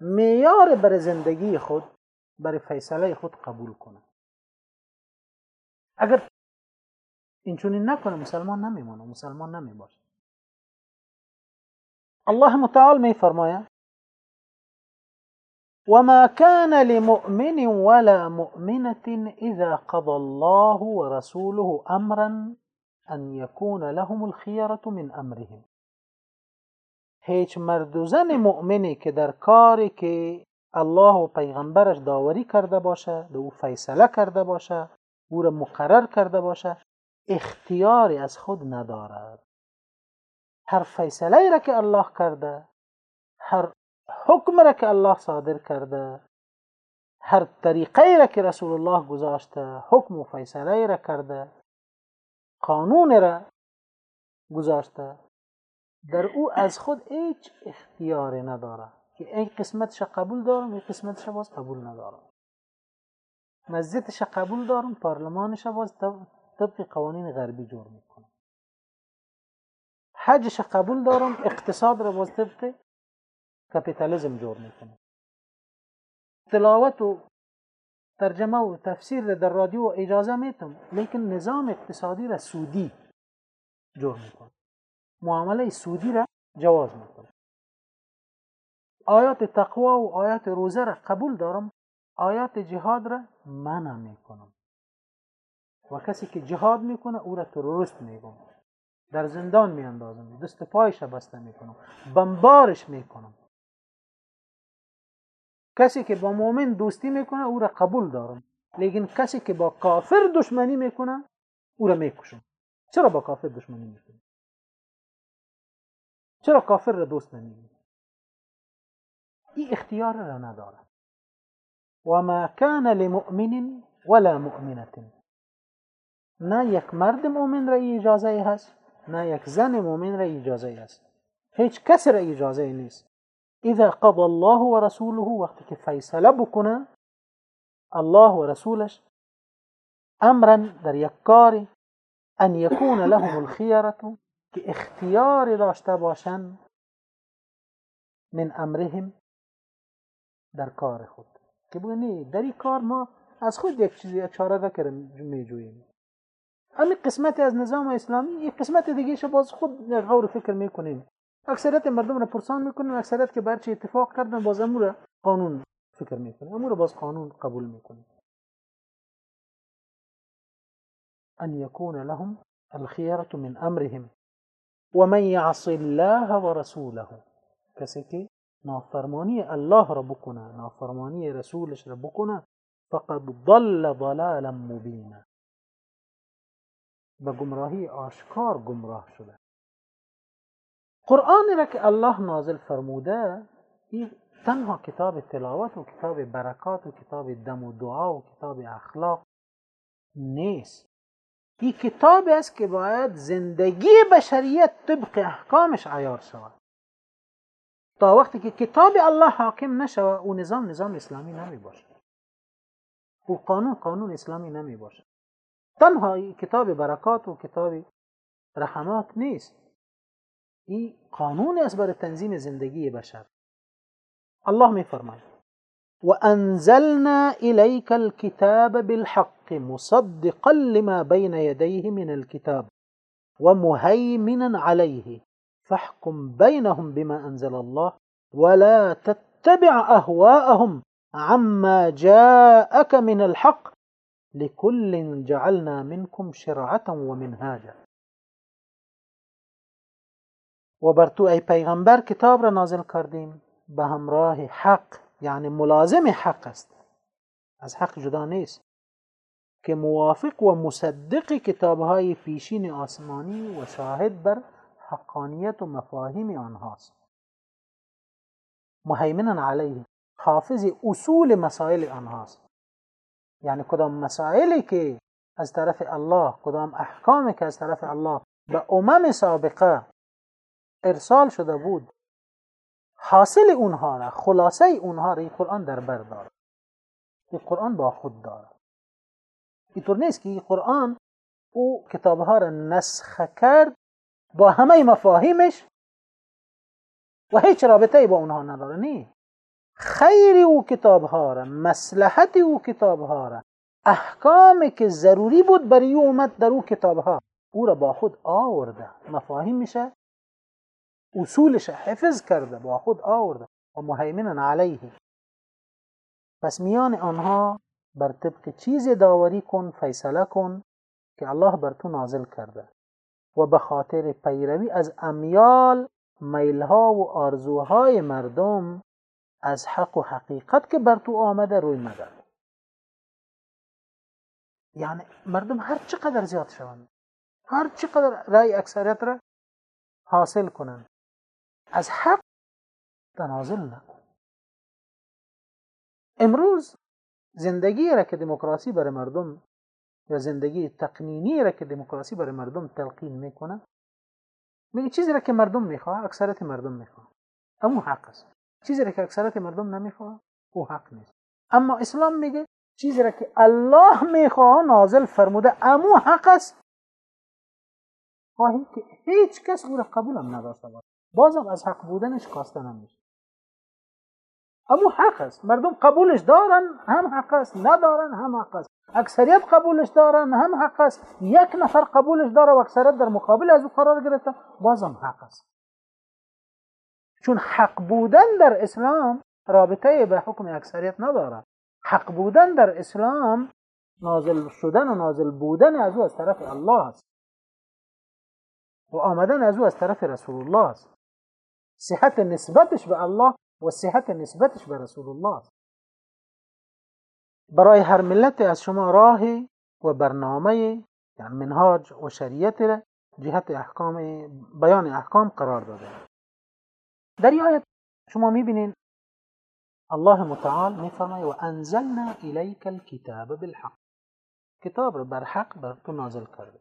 میار بر زندگی خود بر فیصله خود قبول کنه. اگر اینچونین نکنه مسلمان نمیمونه مسلمان نمیباشه. الله متعال می فرماید وما كان لمؤمن ولا مؤمنة إذا قضى الله ورسوله أمرا أن يكون لهم الخيرة من أمرهم. هیچ مرد و زن مؤمنی که در کاری که الله و پیغمبرش داوری کرده باشه او فیصله کرده باشه او را مقرر کرده باشه اختیاری از خود ندارد. هر فیصله را که الله کرده هر حکم را که الله صادر کرده هر طریقه را که رسول الله گذاشته حکم و فیصله را کرده قانون را گذاشته در او از خود هیچ اختیاری نداره که این قسمتش قبول دارم این قسمتش باز قبول ندارم. مزیتش قبول دارم پارلمانش باز طبق قوانین غربی جور می‌کنم. حجش قبول دارم اقتصاد را باز طبق کپیتالیزم جور می‌کنه تلاوت و ترجمه و تفسیر در رادیو اجازه میتم لیکن نظام اقتصادی را سودی جور می‌کنه معامله سودی را جواز می‌کنه آیات تقوا و آیات روزه را قبول دارم. آیات جهاد را منع می‌کنم. و کسی که جهاد می‌کنه او را تروریست میگم. در زندان میاندازم. دست پایش بسته می‌کنم. بمبارش می‌کنم. کسی که با مؤمن دوستی می‌کنه او را قبول دارم. لیکن کسی که با کافر دشمنی می‌کنه او را می‌کشم. چرا با کافر دشمنی می‌کنه چرا کافر را دوست نمیگی این اختیار را نداره و ما کان لمؤمن ولا مؤمنة. نه یک مرد مؤمن را إجازة هست نه یک زن مؤمن را إجازة هست. هیچ کس را إجازة نیست. إذا قضى الله ورسوله وقتی که فیصله بکنه الله و رسولش امرا در یک کاری ان یکون لهم الخیرة که اختیار داشته باشن من امرهم در کار خود. که بگه در این کار ما از خود یک چیزی چاره را که میجوییم همین قسمتی از نظام اسلامی یک قسمت دیگه باز خود غور فکر میکنیم اکثریت مردم را پرسان میکنیم اکثریت که برچه اتفاق کردن باز امور قانون فکر میکنیم امور باز قانون قبول میکنیم ان يكون لهم الخيرة من امرهم. ومن يعص الله ورسوله کسی که نافرمانی الله را بکنه نافرمانی رسولش را بکنه فقد ضل ضلالا مبینا. به گمراهی آشکار گمراه شده. قرآن را که الله نازل فرموده این تنها کتاب تلاوت و کتاب برکات و کتاب دم و دعا و کتاب اخلاق نیست. این کتاب است که باید زندگی بشریت طبق احکامش عیار شود. تا وقتی که کتاب الله حاکم نشود أو نظام نظام اسلامی نمی باشه. أو قانون قانون اسلامی نمی باشه. تنها کتاب برکات و کتاب رحمات نیست. این قانون است برای تنظیم زندگی بشر. الله می فرماید. وأنزلنا إليك الكتاب بالحق مصدقا لما بين يديه من الكتاب ومهيمنا عليه فاحكم بينهم بما أنزل الله ولا تتبع أهواءهم عما جاءك من الحق لكل جعلنا منكم شرعة ومنهاجا. و بر تو ای پیغمبر کتاب را نازل کردیم به همراه حق یعنی ملازم حق است. از حق جدا نیست. که موافق و مصدق کتاب های پیشین آسمانی و شاهد بر حقانیت و مفاهیم آنهاست. مهیمنا علیه. حافظ اصول مسائل آنهاست. یعنی کدام مسائلی که از طرف الله کدام احکامی که از طرف الله به امم سابقه ارسال شده بود حاصل اونها را خلاصه اونها را این قرآن در بر دارد. این قرآن با خود دارد. اینطور نیست که این قرآن أو کتابها را نسخه کرد با همه مفاهیمش و هیچ رابطه با اونها نداره نه خیر او کتابها را مصلحت او کتابها را احکامی که ضروری بود برای او اومد در او کتابها او را با خود آورده. مفاهیم میشه اصولش حفظ کرده با خود آورده. و مهیمن علیه. پس میان آنها بر طبق چیز داوری کن فیصله کن که الله بر تو نازل کرده. و به خاطر پیروی از امیال میلها و آرزوهای مردم از حق و حقیقت که بر تو آمده روی مدر یعنی مردم هر چقدر زیاد شوند هر چقدر رای اکثریت را حاصل کنند از حق تنازل نکن. امروز زندگی را که دموکراسی برای مردم یا زندگی تقنینی را که دموکراسی برای مردم تلقین می‌کنه میگه چیزی را که مردم می‌خواه اکثرت مردم می‌خواه امو حق است. چیزی را که اکثرت مردم نمی‌خواه او حق نیست. اما اسلام میگه چیزی را که الله می‌خواه نازل فرموده امو حق است. خواهی که هیچ کس او را قبول هم نداشته باشه. بازم از حق بودنش کاسته نمیشه. امو حق است. مردم قبولش دارن هم حق است. ندارن هم حق است. اکثریت قبولش دارن هم حق است یک نفر قبولش داره و اکثریت در مقابل از أو قرار گرفته بازم حق است چون حق بودن در اسلام رابطه به حکم اکثریت نداره. حق بودن در اسلام نازل شدن و نازل بودن از أو از طرف الله است. و آمدن از أو از طرف رسول الله است. صحت نسبتش به الله و صحت نسبتش به رسول الله است. برای هر ملت از شما راه و برنامه یعنی منهاج و شریعت را جهت احکام بیان احکام قرار داده. در این آیت شما میبینین الله متعال میفرماید و انزلنا الیک الكتاب بالحق. کتاب را بر حق بر تو نازل کرده.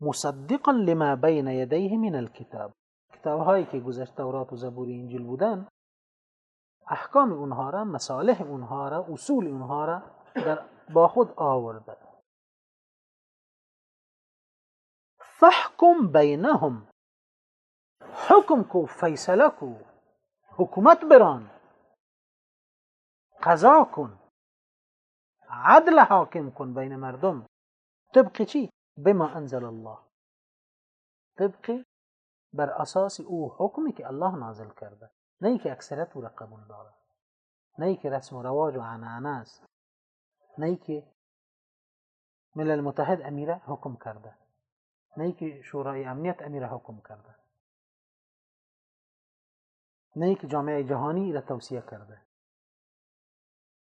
مصدقا لما بین یدیه من الكتاب کتاب هایی که گذشت تورات و زبور انجیل بودن احکام اونها را مصالح اونها را اصول اونها را در با خود آورده. فحکم بینهم. حکم کو فیصله کو. حکومت بران. قضا کن. عدل حاکم کن بین مردم. طبق چی؟ بما انزل الله. طبق بر أساس أو حکمی که الله نازل کرده. نه که اکثرت أو را قبول داره نه که رسم و رواج و عنعنه است نه که ملل متحد امیره حکم کرده نه که شورای امنیت امیره حکم کرده نه که جامعة جهانی را توصیه کرده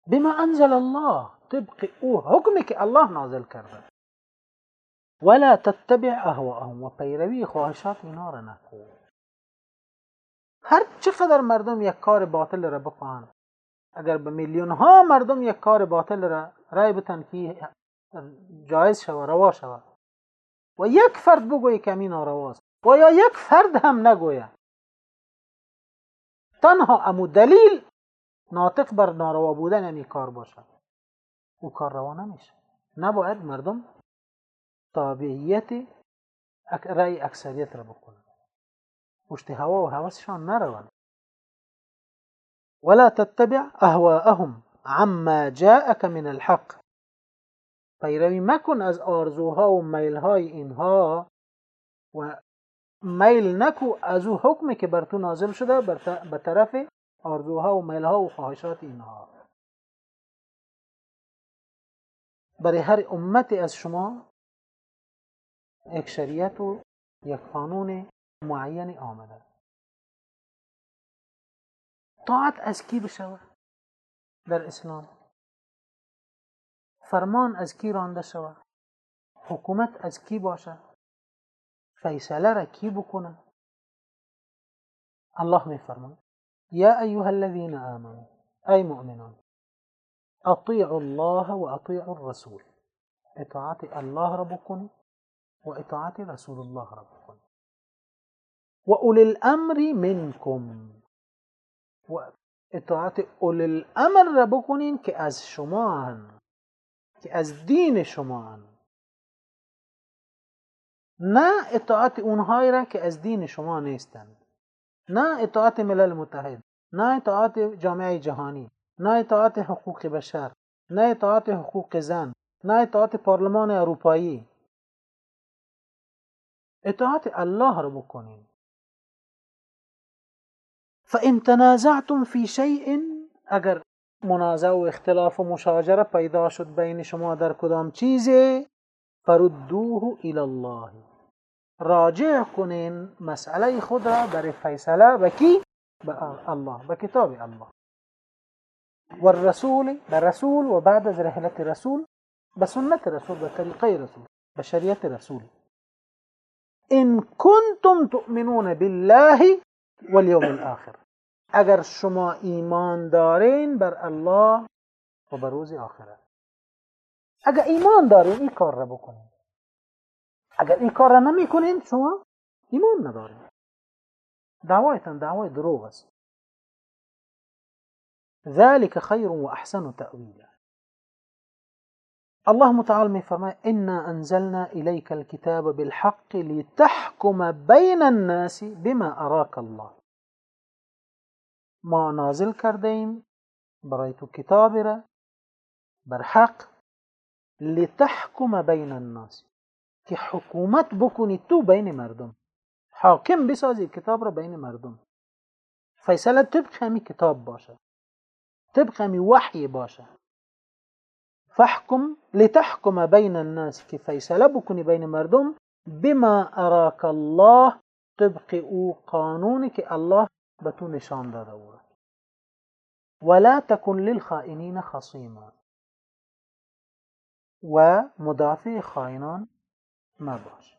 بما أنزل الله طبق أو حکمی که الله نازل کرده ولا تتبع أهواءهم و پیروی خواهشات اینا را نکن هر چقدر مردم یک کار باطل را بخواهند. اگر به میلیون ها مردم یک کار باطل را رای بتن که جایز شوه روا شوه. و یک فرد بگوی که امین رواست و یا یک فرد هم نگوید تنها امو دلیل ناطق بر ناروا بودن امی کار باشد او کار روا نمیشه. نباید مردم تابعیت رأی اکثریت را بکنند. پشت هوا و هوسشان نروند ولا تتبع أهواءهم عما جاءك من الحق. پیروی مکن از آرزوها و میلهای اینها و میل نکو از أو حکمی که بر تو نازل شده به طرف آرزوها و میلها و خواهشات اینها. برای هر امتی از شما یک شریعت و یک قانون معينة أعملها طاعة أزكي بشوى للإسلام فرمان أزكي رانده شوى حکومت أزكي باشه فیصله را کی بکنه؟ الله میفرماید. یا ایها الذين آمنوا أي مؤمنان أطيعوا الله وأطيعوا الرسول. اطاعت الله را وإطاعة و اطاعت رسول الله را و اولی الامر منکم و اطاعت اولی الامر را بکنین که از شما هن که از دین شما هن. نه اطاعت اونهایی را که از دین شما نیستند. نه اطاعت ملل متحد نه اطاعت جامعه جهانی نه اطاعت حقوق بشر نه اطاعت حقوق زن نه اطاعت پارلمان اروپایی. اطاعت الله رو بکنین. فإن تنازعتم فی شیء اگر منازع و اختلاف و مشاجره پیدا شد بین شما در کدام چیزی فردوه إلى الله. راجع کنین مسئله خود را در فیصله به کی؟ به الله به کتاب الله. و الرسول به رسول و بعد از رحلت رسول به سنت رسول به طریقه رسول به شریعت رسول. ان کنتم تؤمنون بالله والیوم الآخر. اگر شما ایمان دارین بر الله و بر روز آخرت اگر ایمان دارین این کار را بکنین. اگر این کار را نمیکنین شما ایمان ندارین. دعوایتان دعوای دروغ است. ذلك خیر و الله متعالى میفرماید انا انزلنا اليك الكتاب بالحق لتحكم بين الناس بما اراك الله. ما نازل کردیم برای تو کتاب را بر حق لتحكم بین الناس که حکومت بکنی تو بین مردم. حاکم بسازی کتاب را بین مردم. فیصله طبق همی کتاب باشه. طبق همی وحی باشه. فحكم لتحكم بين الناس فیصله بکنی بین مردم بما أراك الله. طبق أو الله به تو نشان ولا تكن للخائنین خصیما و مدافع خائنان مباش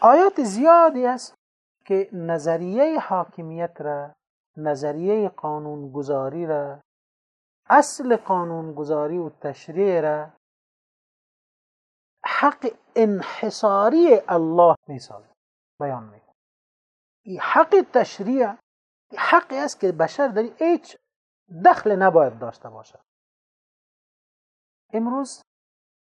آیات زیادی است که نظریه حاکمیت را نظریه قانونگذاری را اصل قانونگذاری و تشریع را حق انحصاری الله میسازه بیان میکنه این حق تشریع حقی است که بشر در هیچ دخل نباید داشته باشد. امروز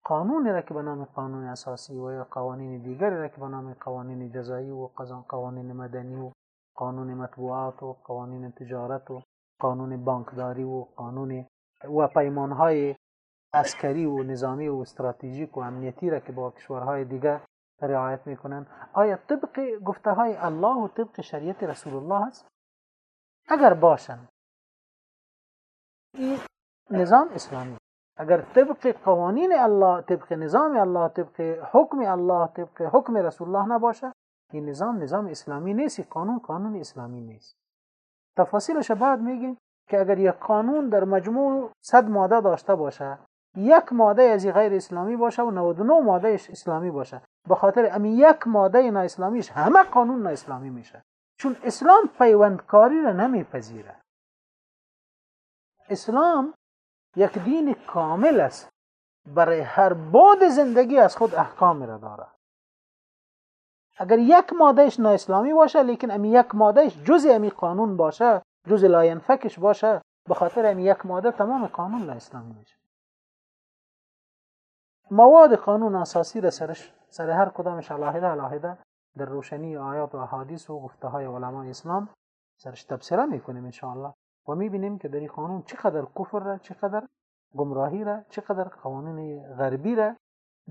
قانونی را که به نام قانون اساسی و یا قوانین دیگری را که به نام قوانین جزایی و قوانین مدنی و قانون مطبوعات و قوانین تجارت و قانون بانکداری و قانون و پیمان های عسکری و نظامی و استراتژیک و امنیتی را که با کشورهای دیگه رعایت میکنن. آیا طبق گفته های الله و طبق شریعت رسول الله است؟ اگر باشن این نظام اسلامی. اگر طبق قوانین الله طبق نظام الله طبق حکم الله طبق حکم رسول الله نباشه این نظام نظام اسلامی نیست قانون قانون اسلامی نیست تفاصیلش بعد میگیم که اگر یک قانون در مجموع صد ماده داشته باشه یک ماده از غیر اسلامی باشه و 99 ماده اسلامی باشه. به خاطر امی یک ماده نا اسلامیش همه قانون نا اسلامی میشه. چون اسلام پیوندکاری را نمیپذیره. اسلام یک دین کامل است. برای هر بود زندگی از خود احکام را داره. اگر یک مادهش نا اسلامی باشه لیکن امی یک مادهش جز امی قانون باشه جز لاینفکش باشه به خاطر امی یک ماده تمام قانون لا اسلامی میشه. مواد قانون اساسی را سرش سر هر کدامش علاهده علاهده در روشنی آیات و احادیث و گفته های علمای اسلام سرش تبصره میکنیم انشاءالله و میبینیم که در این قانون چقدر کفر را چقدر گمراهی را چقدر قوانین غربی را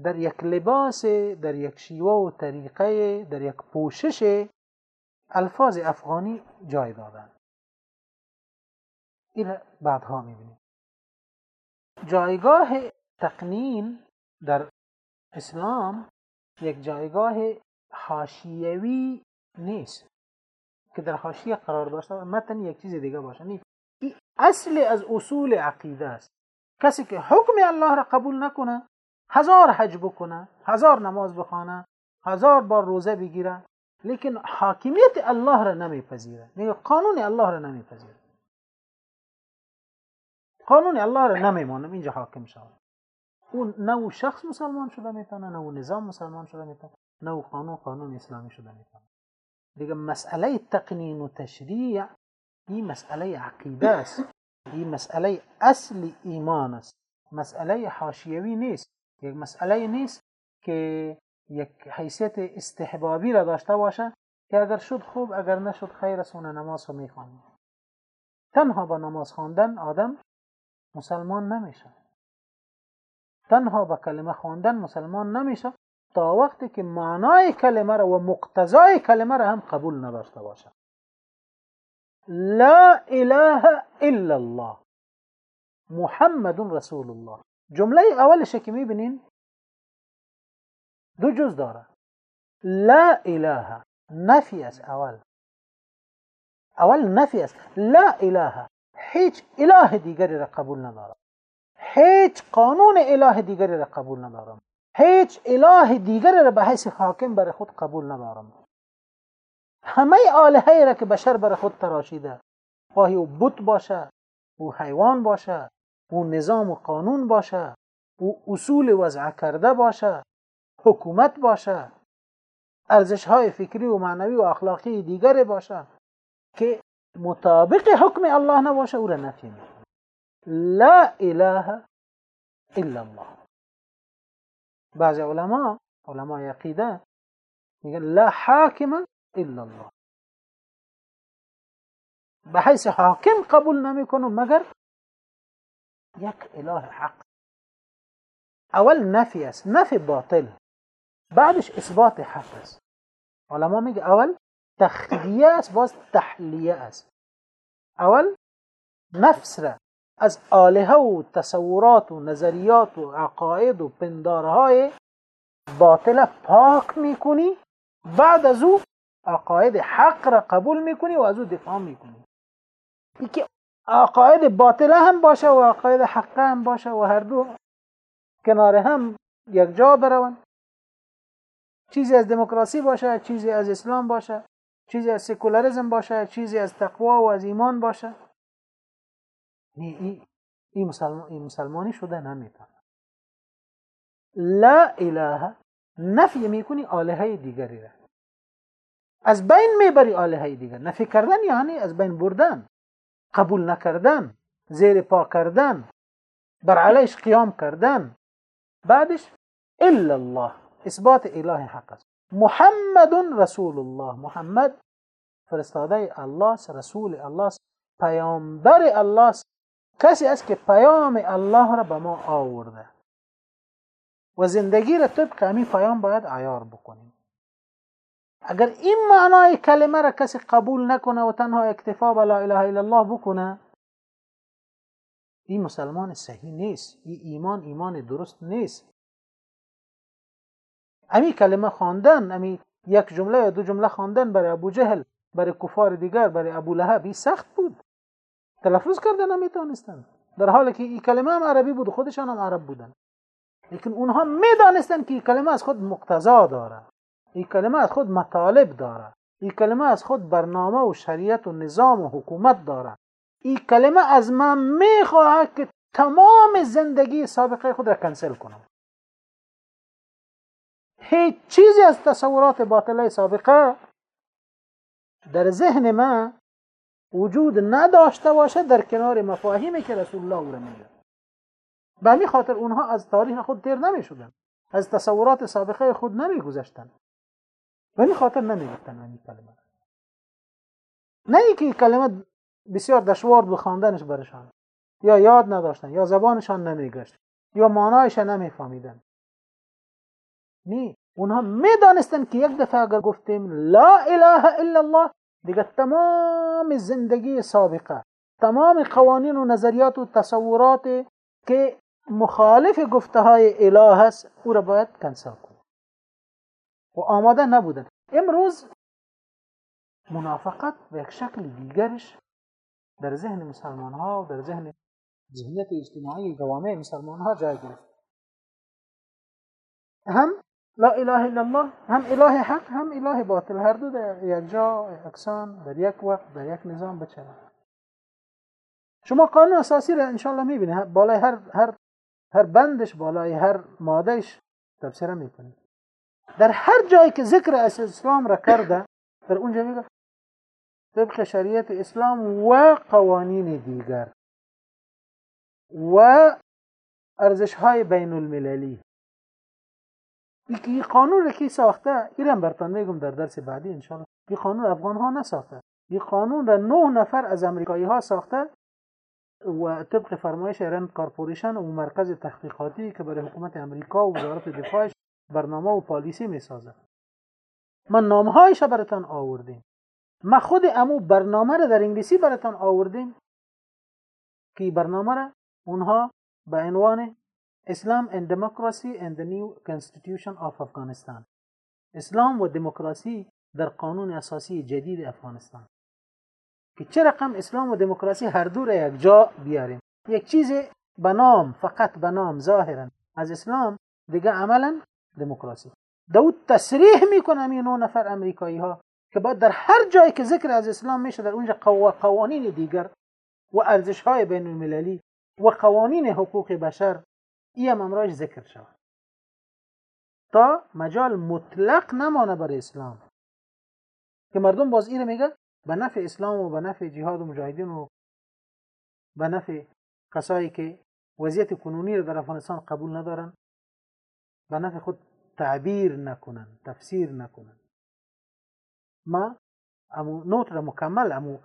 در یک لباس در یک شیوه و طریقه در یک پوشش الفاظ افغانی جای دادن. این بعدها می‌بینیم. جایگاه تقنین در اسلام یک جایگاه حاشیوی نیست که در حاشیه قرار داشته متن یک چیز دیگه باشه. این اصل از اصول عقیده است. کسی که حکم الله را قبول نکنه هزار حج بکنه هزار نماز بخوانه هزار بار روزه بگیره لیکن حاکمیت الله را نمیپذیره. میگه قانون الله را نمیپذیره. قانون الله را نمیمانم اینجا حاکم شود. اون نه شخص مسلمان شده میتونه نه نظام مسلمان شده میتونه نه قانون قانون اسلامی شده میتونه. دیگه مسئله تقنین و تشریع این مسئله عقیده است. این مسئله اصل ایمان است. مسئله حاشیوی نیست یک مسئله نیست که یک حیثیت استحبابی را داشته باشه که اگر شد خوب اگر نشد خیر است نماز رو میخوانیم. تنها با نماز خواندن آدم مسلمان نمیشه. تنها با کلمه خواندن مسلمان نمیشه تا وقتی که معنای کلمه را و مقتضای کلمه را هم قبول نداشته باشه. لا اله الا الله. محمد رسول الله. جمله اولش که میبینین؟ دو جز داره. لا اله نفی است اول. اول نفی است. لا اله هیچ اله دیگری را قبول ندارم. هیچ قانون اله دیگری را قبول ندارم. هیچ اله دیگری را به حیث حاکم بر خود قبول ندارم. همه آلهه را که بشر بر خود تراشیده خواهی او بت باشه او حیوان باشه او نظام و قانون باشه او اصول وضع کرده باشه حکومت باشه ارزش های فکری و معنوی و اخلاقی دیگر باشه که مطابق حکم الله نباشه او را نفی میکنه لا اله الا الله بعض علما علما عقیده میگن لا حاکم الا الله به حیث حاکم قبول نمیکنه مگر یک إله حق أول نفی است نفی باطل. بعدش إثبات حق است علما میگه اول تخلیه باز تحلیه أول نفس را أز آلهة و تصورات و نظریات و عقاید و پندارهای باطل پاک میکنی. بعد از أو عقاید حق را قبول میکنی و از أو دفاع میکنی. که عقاید باطله هم باشه و عقاید حقه هم باشه و هر دو کنار هم یک جا بروند. چیزی از دموکراسی باشه چیزی از اسلام باشه چیزی از سکولاریزم باشه چیزی از تقوا و از ایمان باشه. این ای مسلمان ای مسلمانی شده نمی‌تونه. لا اله نفی می‌کنی آلهه دیگری را. از بین می‌بری آلهه دیگر. نفی کردن یعنی از بین بردن. قبول نکردن زیر پا کردن بر علیش قیام کردن. بعدش الا الله اثبات اله حق است. محمد رسول الله. محمد فرستاده الله رسول الله پیامبر الله کسی است که پیام الله را به ما آورده. و زندگی را طبق همین پیام باید عیار بکنیم. اگر این معنای کلمه را کسی قبول نکنه و تنها اکتفا به لا اله الا الله بکنه این مسلمان صحیح نیست این ایمان ایمان درست نیست. امی کلمه خواندن امی یک جمله یا دو جمله خواندن برای ابو جهل برای کفار دیگر برای ابو لهب سخت بود. تلفظ کردن نمیتونستن در حالی که این کلمه هم عربی بود خودشان هم عرب بودن. لیکن اونها میدانستن که این کلمه از خود مقتضا داره. این کلمه از خود مطالب داره این کلمه از خود برنامه و شریعت و نظام و حکومت داره این کلمه از من می‌خواهد که تمام زندگی سابقه خود را کنسل کنم. هیچ چیزی از تصورات باطله سابقه در ذهن من وجود نداشته باشه در کنار مفاهیمی که رسول الله او را میگه به خاطر اونها از تاریخ خود تیر نمی شدن از تصورات سابقه خود نمی گذشتن به همین خاطر نمی گفتن این کلمه نه اینکه کلمه بسیار دشوار بود خواندنش برشان. یا یاد نداشتن یا زبانشان نمیگشت یا معنایش نمیفهمیدن. نی اونها می‌دانستن که یک دفعه اگر گفتیم لا اله الا الله دیگه تمام زندگی سابقه تمام قوانین و نظریات و تصورات که مخالف گفته های اله هست او را باید کنسل کنیم و آماده نبودن امروز منافقت به یک شکل دیگرش در ذهن مسلمان ها و در ذهن ذهنیت اجتماعی جوامع مسلمان ها جای گرفت. هم لا اله الا الله هم اله حق هم اله باطل. هر دو در یک جا اکسان در یک وقت در یک نظام بچه شما قانون اساسی را انشالله میبینید بالای هر هر هر بندش بالای هر مادهش تفسیر میکنید در هر جایی که ذکر اسلام را کرده در اونجا میگه طبق شریعت اسلام و قوانین دیگر و ارزش های بین المللی این قانون را کی ساخته؟ ایران برتان میگم در درس بعدی انشاءالله. این قانون افغان ها نساخته. این قانون را نه نفر از امریکایی ها ساخته و طبق فرمایش رند کارپوریشن و مرکز تحقیقاتی که برای حکومت امریکا و وزارت دفاعش برنامه و پالیسی می‌سازه من نامه هایش براتان آوردیم. ما خود امو برنامه را در انگلیسی براتان آوردیم. که برنامه را؟ اونها به عنوان اسلام and democracy and the new constitution Afghanistan. اسلام و دموکراسی در قانون اساسی جدید افغانستان. که چه رقم اسلام و دموکراسی هر دو را یک جا بیاریم؟ یک چیز به نام فقط به نام ظاهرا. از اسلام دیگه عملا دموکراسی. داود تصریح میکنه این نفر امریکایی ها که باید در هر جایی که ذکر از اسلام میشه در اونجا قوانین دیگر و ارزش های بین المللی و قوانین حقوق بشر ای امراج ذکر شود. تا مجال مطلق نمانه بر اسلام. که مردم باز ایره میگه به نفع اسلام و به نفع جهاد و مجاهدین و به نفع کسایی که وضعیت کنونی رو در افغانستان قبول ندارن. به نفع خود تعبیر نکنن تفسیر نکنن ما امو نوت را مکمل امو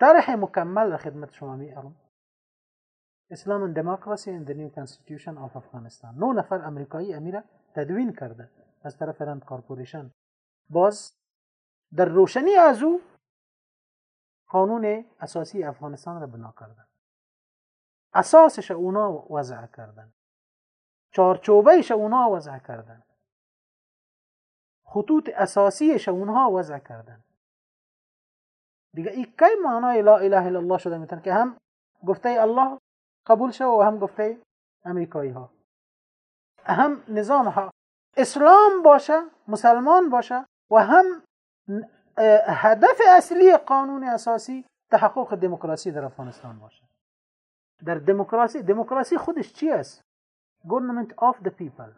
طرح مکمل را خدمت شما می ارم اسلام and democracy in the new constitution of Afghanistan نو نفر امریکایی امیر تدوین کرده از طرف رند کارپوریشن. باز در روشنی از او قانون اساسی افغانستان را بنا کردن. اساسش اونا وضع کردن چارچوبهش اونا وضع کردن. خطوط اساسیش اونها وضع کردن. دیگه این کی معنای لا اله الا الله شده می‌تونه که هم گفته الله قبول شو و هم گفته امریکایی ها هم نظام ها اسلام باشه مسلمان باشه و هم هدف اصلی قانون اساسی تحقق دموکراسی در افغانستان باشه. در دموکراسی دموکراسی خودش چی است؟ Government of the people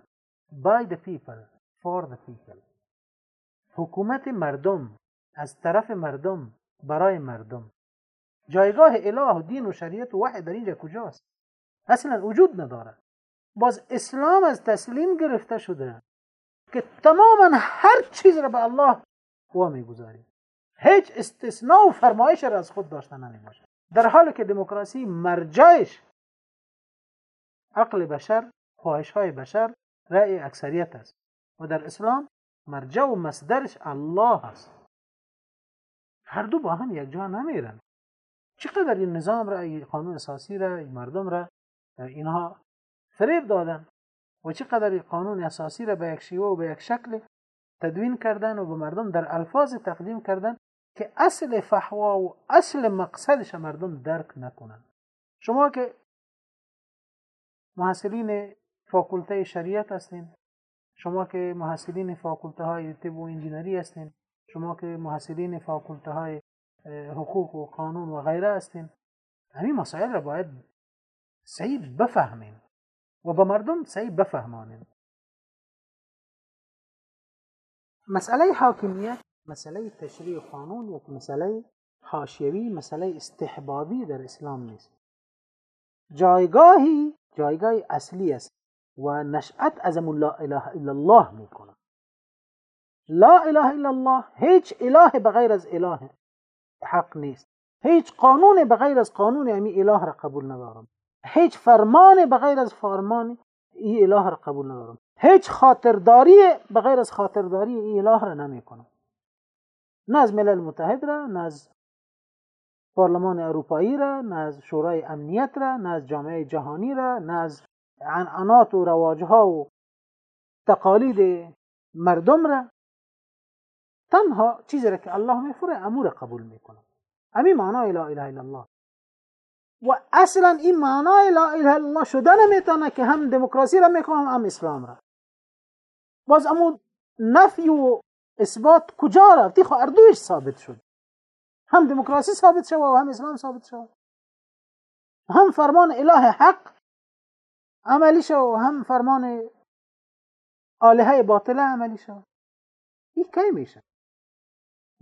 by the people for the people. حکومت مردم از طرف مردم برای مردم. جایگاه اله و دین و شریعت و وحی در اینجا کجاست؟ اصلا وجود نداره. باز اسلام از تسلیم گرفته شده که تماما هر چیز را به الله وا می‌گذاری. هیچ استثناء و فرمایش را از خود داشته نمی در حالی که دموکراسی مرجعش عقل بشر خواهش های بشر رأی اکثریت است. و در اسلام مرجع و مصدرش الله است. هر دو با هم یک جا نمیرن. چقدر این نظام را قانون اساسی را مردم را اینها فریب دادن و چقدر قانون اساسی را به یک شیوه و به یک شکل تدوین کردن و به مردم در الفاظ تقدیم کردن که اصل فحوا و اصل مقصدش مردم درک نکنن شما که محصلین فاکولته شریعت هستین. شما که محصلین فاکولته های طب و انجینری هستین. شما که محصلین فاکولته های حقوق و قانون و غیره هستین. همین مسائل را باید صحیح بفهمین و به مردم صحیح بفهمانین. مسئله حاکمیت مسئله تشریع قانون یک مسئله حاشیوی مسئله استحبابی در اسلام نیست. جایگاهی جایگاه اصلی است و نشأت از لا اله الا الله میکنه. لا اله الا الله هیچ اله بغیر از اله حق نیست. هیچ قانون بغیر از قانون امی اله را قبول ندارم. هیچ فرمان بغیر از فرمان ای اله را قبول ندارم. هیچ خاطرداری بغیر از خاطرداری ای اله را نمی کنم نه از ملل متحد را نه از پارلمان اروپایی را نه از شورای امنیت را نه از جامعه جهانی را نه از عنعنات و رواجها و تقالید مردم را. تنها چیزی را که الله میفره امور قبول می‌کنه امی معنای لا اله الا الله. و اصلا این معنای لا اله الا الله شده نمی‌تونه که هم دموکراسی را می‌کنم هم اسلام را. باز امو نفی و اثبات کجا رفتی خو اردوش ثابت شد. هم دموکراسی ثابت شد و هم اسلام ثابت شد هم فرمان اله حق عملی شد و هم فرمان آلهه باطله عملی شد این کی میشه؟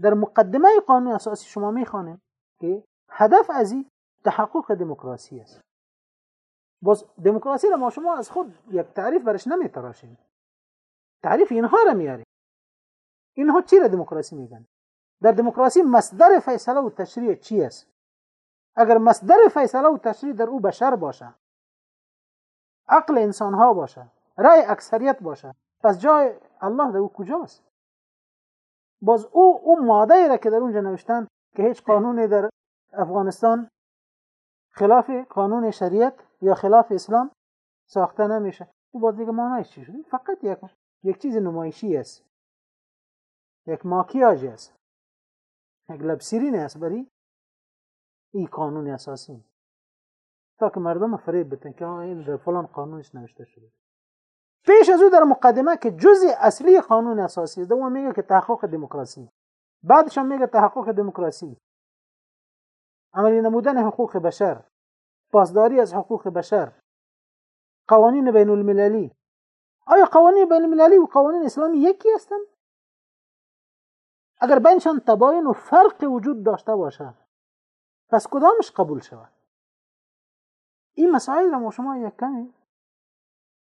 در مقدمه قانون اساسی شما می‌خوانیم که هدف از این تحقق دموکراسی است. باز دموکراسی را ما شما از خود یک تعریف برش نمیتراشیم تعریف اینها را میاریم اینها چی را دموکراسی میگن؟ در دموکراسی مصدر فیصله و تشریع چی است؟ اگر مصدر فیصله و تشریع در او بشر باشه عقل انسان ها باشه رأی اکثریت باشه پس جای الله در او کجاست؟ باز او او ماده را که در اونجا نوشتن که هیچ قانونی در افغانستان خلاف قانون شریعت یا خلاف اسلام ساخته نمیشه. او باز دیگه معنیش چی شد فقط یک یک چیز نمایشی است. یک ماکیاژ است یک لبسیرین است بری این قانون اساسی. تا که مردم فریب بتن که این در فلان قانونش نوشته شده. پیش از او در مقدمه که جزء اصلی قانون اساسی دوم میگه که تحقق دموکراسی. بعدش هم میگه تحقق دموکراسی. عملی نمودن حقوق بشر پاسداری از حقوق بشر قوانین بین المللی آیا قوانین بین المللی و قوانین اسلامی یکی هستند اگر بینشان تباین و فرق وجود داشته باشه پس کدامش قبول شود؟ این مسائل را ما شما یک کمی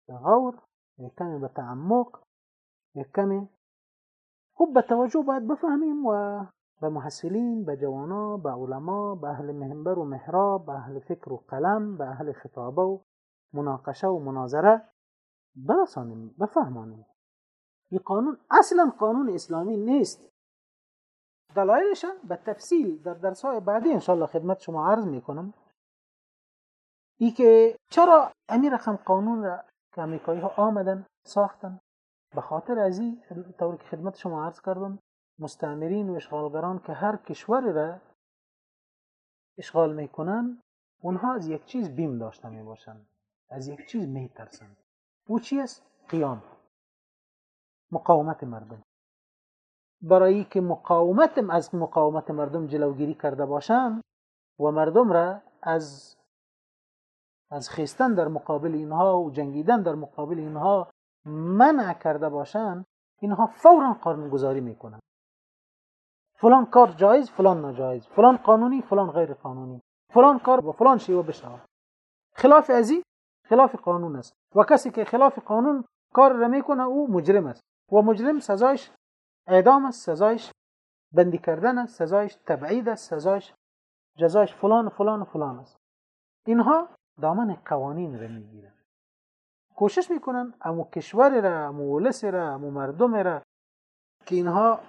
به غور یک کمی به تعمق یک کمی خوب به توجه باید بفهمیم و به محصلین به جوانا به علما به أهل محنبر و محراب به أهل فکر و قلم به أهل خطابه و مناقشه و مناظره برسانیم بفهمانیم. این قانون أصلا قانون اسلامی نیست. دلایلش به تفصیل در درس های بعدی انشالله خدمت شما عرض می‌کنم. ای که چرا امیر رقم قانون را که امریکایی ها آمدن ساختن؟ به خاطر از این طور که خدمت شما عرض کردم مستعمرین و اشغالگران که هر کشوری را اشغال می‌کنن اونها از یک چیز بیم داشته می باشن از یک چیز میترسن. او چی است؟ قیام. مقاومت مردم. برای که مقاومت از مقاومت مردم جلوگیری کرده باشند و مردم را از از خیستن در مقابل اینها و جنگیدن در مقابل اینها منع کرده باشند اینها فورا قانون گذاری می‌کنن فلان کار جایز فلان ناجایز. فلان قانونی فلان غیر قانونی. فلان کار با فلان شیوه بشود خلاف ازی خلاف قانون است. و کسی که خلاف قانون کار را می‌کنه او مجرم است. و مجرم سزایش اعدام سزایش بندی کردن سزایش تبعید سزایش جزایش فلان فلان فلان است. اینها دامن قوانین را می‌گیرن. کوشش می‌کنن امو کشور را امو ولس را امو مردم را که اینها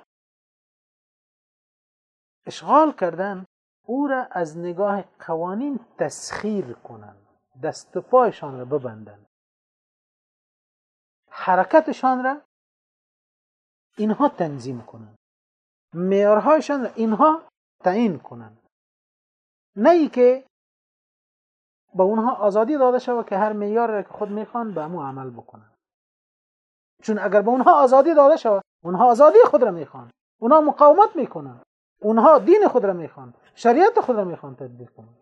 اشغال کردن او را از نگاه قوانین تسخیر کنند دست پایشان را ببندند حرکتشان را اینها تنظیم کنند. معیارهایشان را اینها تعیین کنند. نه ای که به اونها آزادی داده شود که هر معیار را که خود می‌خوان به امو عمل بکنند. چون اگر به اونها آزادی داده شود اونها آزادی خود را می‌خوان. اونها مقاومت می‌کنند. اونها دین خود را می‌خوان. شریعت خود را می‌خوان تطبیق کنند.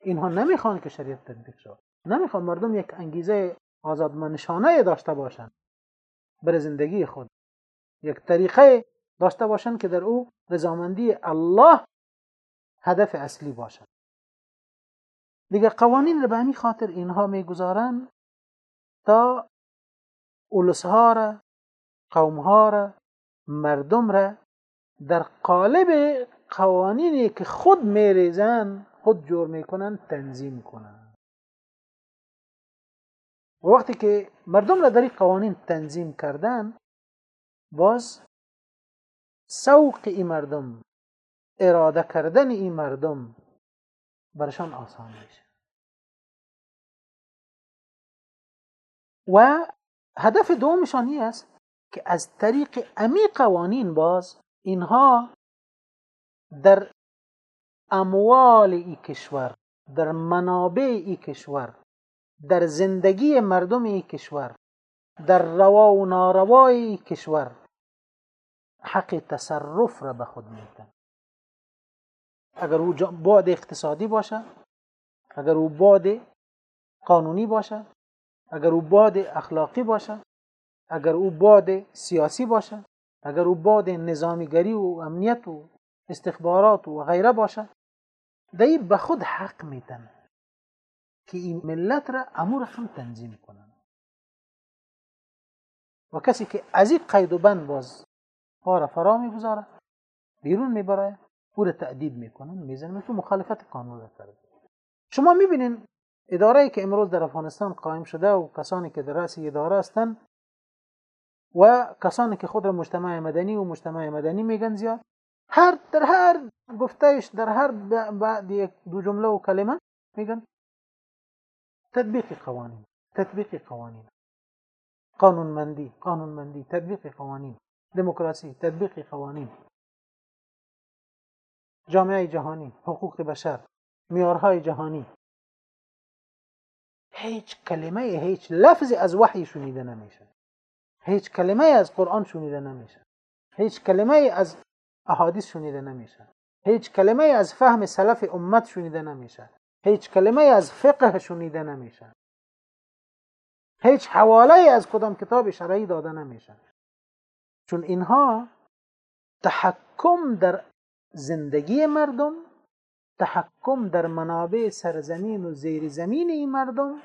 اینها نمی‌خوان که شریعت تطبیق شود. نمی‌خوان مردم یک انگیزه آزادمنشانه داشته باشند. بر زندگی خود. یک طریقه داشته باشند که در او رضامندی الله هدف اصلی باشد دیگه قوانین را به همین خاطر اینها می‌گذارند تا اولسها را قومها را مردم را در قالب قوانینی که خود میریزن خود جور می‌کنن تنظیم کنن و وقتی که مردم را در این قوانین تنظیم کردن باز سوق این مردم اراده کردن این مردم برشان آسان میشه. و هدف دومشان این است که از طریق امی قوانین باز اینها در اموال ای کشور در منابع ای کشور در زندگی مردم ای کشور در روا و ناروای ای کشور حق تصرف را به خود میتن اگر او بعد اقتصادی باشه اگر او بعد قانونی باشه اگر او بعد اخلاقی باشه اگر او بعد سیاسی باشه اگر او بعد نظامیگری و امنیت و استخبارات و غیره باشه دی به خود حق میتن که این ملت را امور هم تنظیم کنن. و کسی که از این قید و بند باز پا را فرا میگذاره. بیرون میبره. او را تعدیب میکنن میزنن تو مخالفت قانون را کرده شما میبینین اداره که امروز در افغانستان قائم شده و کسانی که در رأس اداره هستند و کسانی که خود را مجتمع مدنی و مجتمع مدنی میگن زیاد هر در هر گفتهش در هر بعد یک دو جمله و کلمه میگن. تطبیق قوانین. تطبیق قوانین. قانونمندی. قانونمندی. تطبیق قوانین دموکراسی تطبیق قوانین جامعه جهانی حقوق بشر میارهای جهانی. هیچ کلمه هیچ لفظی از وحی شنیده نمیشه. هیچ کلمه از قرآن شنیده نمیشه. هیچ کلمه از احادیث شنیده نمیشه. هیچ کلمه از فهم سلف امت شنیده نمیشه. هیچ کلمه از فقه شنیده نمیشه. هیچ حواله از کدام کتاب شرعی داده نمیشه. چون اینها تحکم در زندگی مردم تحکم در منابع سرزمین و زیر زمین این مردم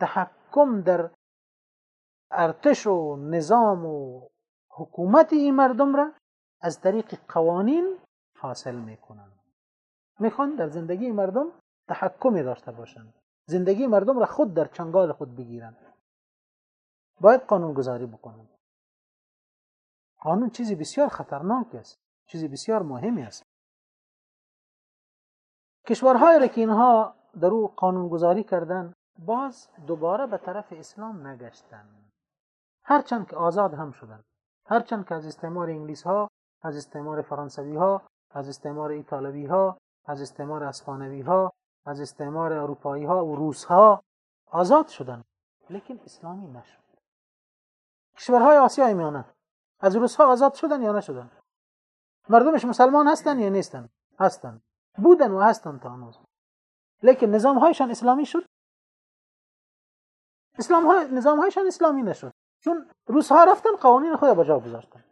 تحکم در ارتش و نظام و حکومت این مردم را از طریق قوانین حاصل می‌کنن می‌خوان در زندگی مردم تحکمی داشته باشند. زندگی مردم را خود در چنگال خود بگیرن باید قانون گذاری بکنند. قانون چیزی بسیار خطرناک است چیزی بسیار مهمی است. کشورهایی را که اینها در او قانون گذاری کردن باز دوباره به طرف اسلام نگشتن. هرچند که آزاد هم شدن هرچند که از استعمار انگلیس ها از استعمار فرانسوی ها از استعمار ایتالوی ها از استعمار اسپانوی ها از استعمار اروپایی ها و روس ها آزاد شدن لیکن اسلامی نشد. کشورهای آسیای میانه از روس ها آزاد شدن یا نشدن؟ مردمش مسلمان هستن یا نیستن؟ هستن. بودن و هستن تا هنوز لیکن نظام هایشان اسلامی شد؟ اسلام های نظام هایشان اسلامی نشد. چون روس ها رفتن قوانین خود به جا گذاشتن.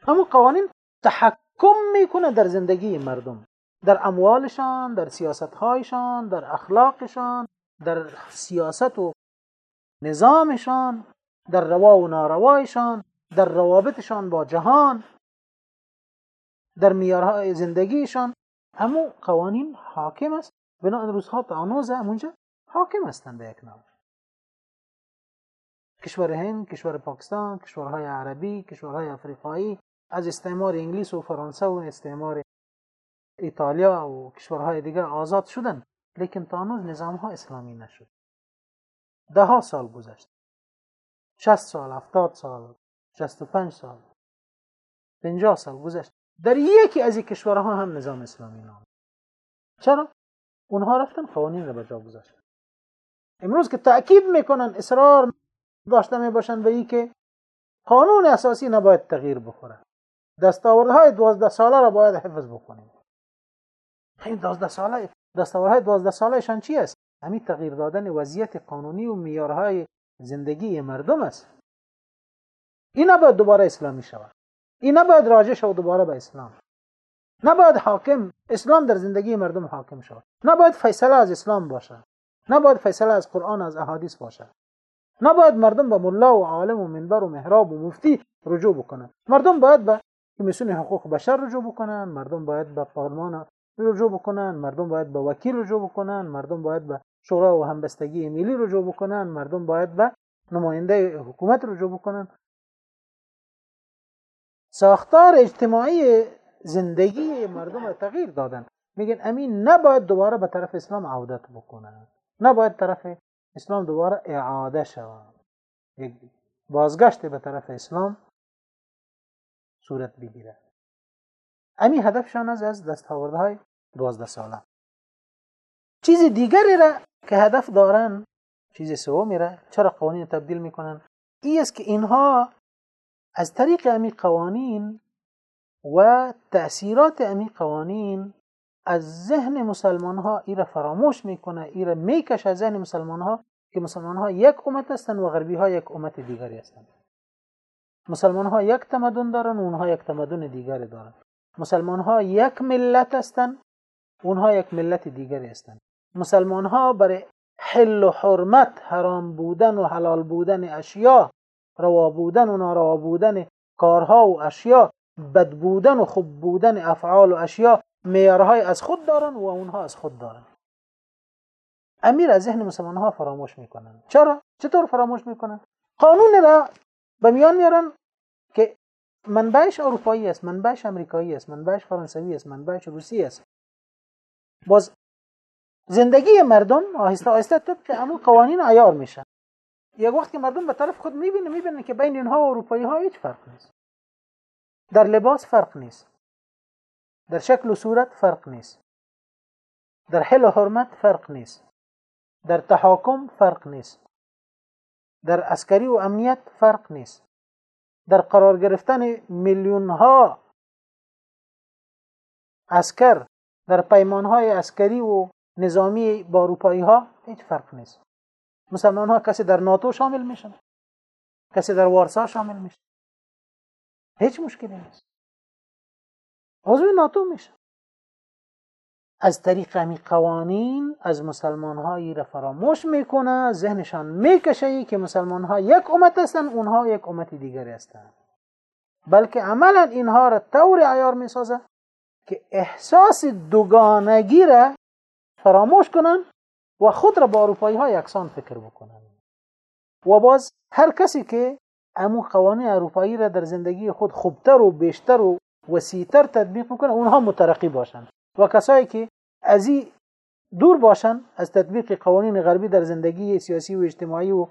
همون قوانین تحکم می‌کنه در زندگی مردم. در اموالشان در سیاست هایشان در اخلاقشان در سیاست و نظامشان در روا و ناروایشان در روابطشان با جهان در میارهای زندگیشان. اما قوانین حاکم است. بنا روزها تانوز اونجا حاکم هستند به یک نام کشور هند کشور پاکستان کشورهای عربی کشورهای افریقایی از استعمار انگلیس و فرانسه و استعمار ایتالیا و کشورهای دیگر آزاد شدن. لیکن تا نظام ها اسلامی نشد. ده ها سال گذشت. 60 سال 70 سال. 65 سال. 50 سال گذشت. در یکی از این کشورها هم نظام اسلامی نام چرا؟ اونها رفتن قوانین را به جا گذاشتن. امروز که تاکید می‌کنن اصرار داشته می باشن به که قانون اساسی نباید تغییر بخوره. دستاوردهای دوازده ساله را باید حفظ بکنیم. این دوازده ساله دستاوردهای دوازده سالهشان چی است؟ همین تغییر دادن وضعیت قانونی و میارهای زندگی مردم است. این نباید دوباره اسلامی شود این نباید راجع شود دوباره به اسلام. نباید حاکم اسلام در زندگی مردم حاکم شود. نباید فیصله از اسلام باشد. نباید فیصله از قرآن از احادیث باشد. نباید مردم به ملا و عالم و منبر و محراب و مفتی رجوع بکنند. مردم باید به کمیسیون حقوق بشر رجوع بکنند. مردم باید به پارلمان رجوع بکنند. مردم باید به وکیل رجوع بکنند. مردم باید به شورا و همبستگی ملی رجوع بکنند. مردم باید به نماینده حکومت رجوع بکنند. ساختار اجتماعی زندگی مردم را تغییر دادن. میگن امین نباید دوباره به طرف اسلام عودت بکنن. نباید طرف اسلام دوباره اعاده شود. یک بازگشت به طرف اسلام صورت بگیره. امی هدفشان از از دستاورده های دوازده ساله چیز دیگری را که هدف دارن چیز سومی را چرا قوانین تبدیل می‌کنن؟ ای است که اینها از طریق امی قوانین و تأثیرات امی قوانین از ذهن مسلمان ها ای را فراموش میکنه ای را میکشه از ذهن مسلمان ها که مسلمان ها یک امت هستند و غربی ها یک امت دیگری هستند. مسلمان ها یک تمدن دارن و اونها یک تمدن دیگری دارن. مسلمان ها یک ملت هستند اونها یک ملت دیگری هستند. مسلمان ها برای حل و حرمت حرام بودن و حلال بودن اشیا روا بودن و ناروا بودن کارها و اشیا بد بودن و خوب بودن افعال و اشیا میارهای از خود دارن و اونها از خود دارن. امیر از ذهن مسلمان ها فراموش می‌کنن. چرا؟ چطور فراموش می‌کنن؟ قانون را به میان میارن که منبعش اروپایی است منبعش امریکایی است منبعش فرانسوی است منبعش روسی است. باز زندگی مردم آهسته آهسته طبق همون قوانین عیار میشن. یک وقت که مردم به طرف خود می‌بینه می‌بینه که بین اینها و اروپایی ها هیچ فرق نیست. در لباس فرق نیست. در شکل و صورت فرق نیست. در حل و حرمت فرق نیست. در تحاکم فرق نیست. در عسکری و امنیت فرق نیست. در قرار گرفتن میلیون ها اسکر در پیمان های عسکری و نظامی با اروپایی ها هیچ فرق نیست. مسلمان ها کسی در ناتو شامل میشن. کسی در وارسا شامل میشه هیچ مشکلی نیست. عضو ناتو میشه از طریق همی قوانین از مسلمان هایی را فراموش می‌کنه ذهنشان می‌کشه که مسلمان ها یک امت هستن اونها یک امت دیگری هستند بلکه عملا اینها را طور عیار می‌سازه که احساس دوگانگی را فراموش کنن و خود را با اروپایی ها یکسان فکر بکنن و باز هر کسی که امو قوانین اروپایی را در زندگی خود خوبتر و بیشتر و وسیعتر تطبیق می‌کنه اونها مترقی باشن و کسایی که از دور باشن از تطبیق قوانین غربی در زندگی سیاسی و اجتماعی و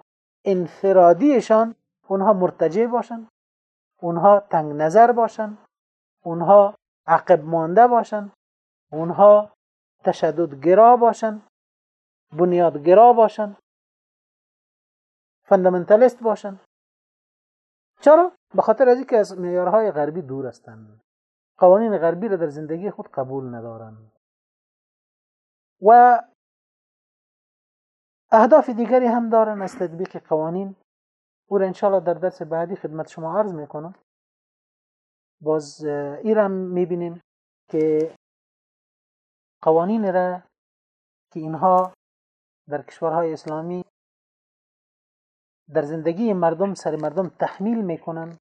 انفرادیشان اونها مرتجع باشن اونها تنگ نظر باشن اونها عقب مانده باشن اونها تشددگرا باشن بنیادگرا باشن. فندامنتالیست باشن. چرا؟ به خاطر از اینکه از معیارهای غربی دور هستند قوانین غربی را در زندگی خود قبول ندارند و اهداف دیگری هم دارن از تطبیق قوانین. او را انشاءالله در درس بعدی خدمت شما عرض می‌کنم. باز ایرم می‌بینیم که قوانین را که اینها در کشورهای اسلامی در زندگی مردم سر مردم تحمیل می‌کنن.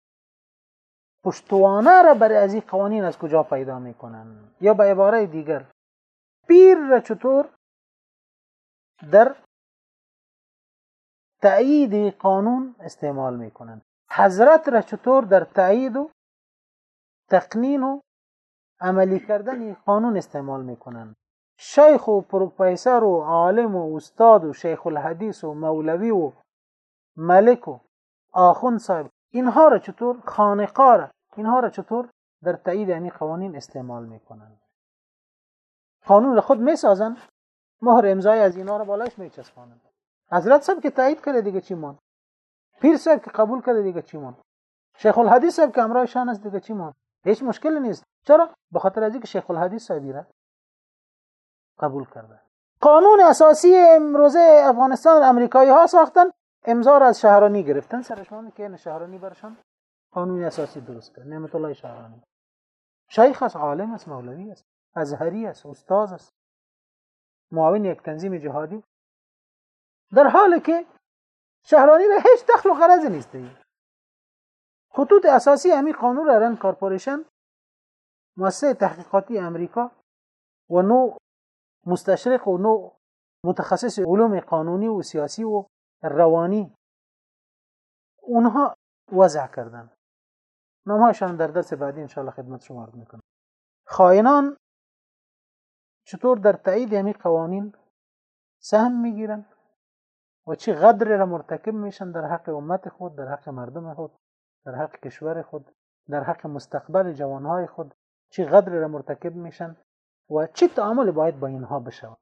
پشتوانه را برای از این قوانین از کجا پیدا می‌کنن؟ یا به عباره دیگر پیر را چطور در تأیید قانون استعمال می‌کنند حضرت را چطور در تأیید و تقنین و عملی کردن قانون استعمال می‌کنند شیخ و پروفیسور و عالم و استاد و شیخ الحدیث و مولوی و ملک و آخوند صاحب اینها را چطور خانقا را اینها را چطور در تایید یعنی قوانین استعمال میکنند؟ قانون را خود میسازن مهر امضای از اینا را بالاش میچسبانند؟ حضرت صاحب که تایید کرده دیگه چی مون پیر صاحب که قبول کرده دیگه چی مون شیخ الحدیث صاحب که امرای شان است دیگه چی مون هیچ مشکل نیست. چرا؟ به خاطر از اینکه شیخ الحدیث صاحبی را قبول کرده. قانون اساسی امروزه افغانستان امریکایی ها ساختن. امضا از شهرانی گرفتن. سرشمان که شهرانی برشان. قانون اساسی درست کرد. نعمت الله شهرانی. شیخ است عالم است مولوی است ازهری است استاد است. معاون یک تنظیم جهادی. در حالی که شهرانی را هیچ دخل و غرض نیست. خطوط اساسی همی قانون رن کارپوریشن مؤسسه تحقیقاتی امریکا و نو مستشرق و نو متخصص علوم قانونی و سیاسی و روانی. اونها وضع کردن. نامهاشان در درس بعدی انشاءالله خدمت شما عرض میکنم. خائنان چطور در تایید همی قوانین سهم میگیرن و چه قدر را مرتکب میشن در حق امت خود در حق مردم خود در حق کشور خود در حق مستقبل جوانهای خود چه قدر را مرتکب میشن و چه تعامل باید با اینها بشود؟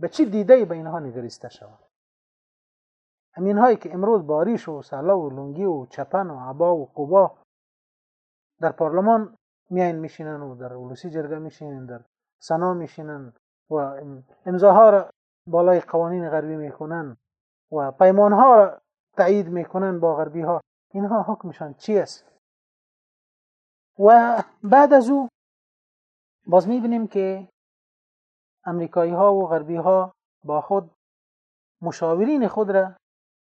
به چه دیده به اینها نگریسته شود؟ همین هایی که امروز باریش و سلا و لنگی و چپن و عبا و قبا در پارلمان میاین میشینن و در اولوسی جرگه میشینن در سنا میشینن و امضاها را بالای قوانین غربی می‌کنن و پیمان ها را تایید می‌کنن با غربی ها اینها حکمشان چی است؟ و بعد از او باز میبینیم که امریکایی ها و غربی ها با خود مشاورین خود را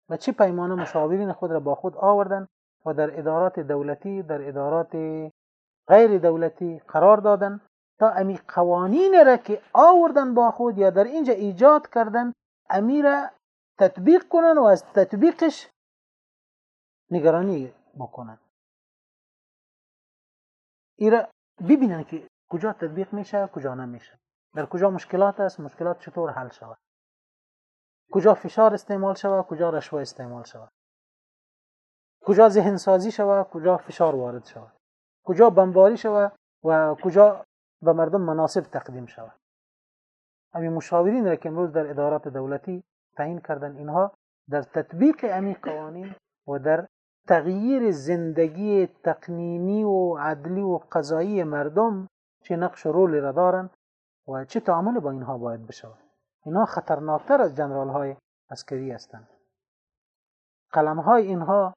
و چه پیمانه مشاورین خود را با خود آوردن و در ادارات دولتی در ادارات غیر دولتی قرار دادن تا امی قوانین را که آوردن با خود یا در اینجا ایجاد کردن امی را تطبیق کنن و از تطبیقش نگرانی بکنن. ایرا ببینن که کجا تطبیق میشه کجا نمیشه. در کجا مشکلات است مشکلات چطور حل شود. کجا فشار استعمال شود کجا رشوه استعمال شود. کجا ذهن سازی شود کجا فشار وارد شود. کجا بمباری شود و کجا به مردم مناسب تقدیم شود. همین مشاورین را که امروز در ادارات دولتی تعیین کردن اینها در تطبیق امی قوانین و در تغییر زندگی تقنینی و عدلی و قضایی مردم چه نقش رولی را دارند و چه تعامل با اینها باید بشود اینها خطرناکتر از جنرال های عسکری هستند قلم های اینها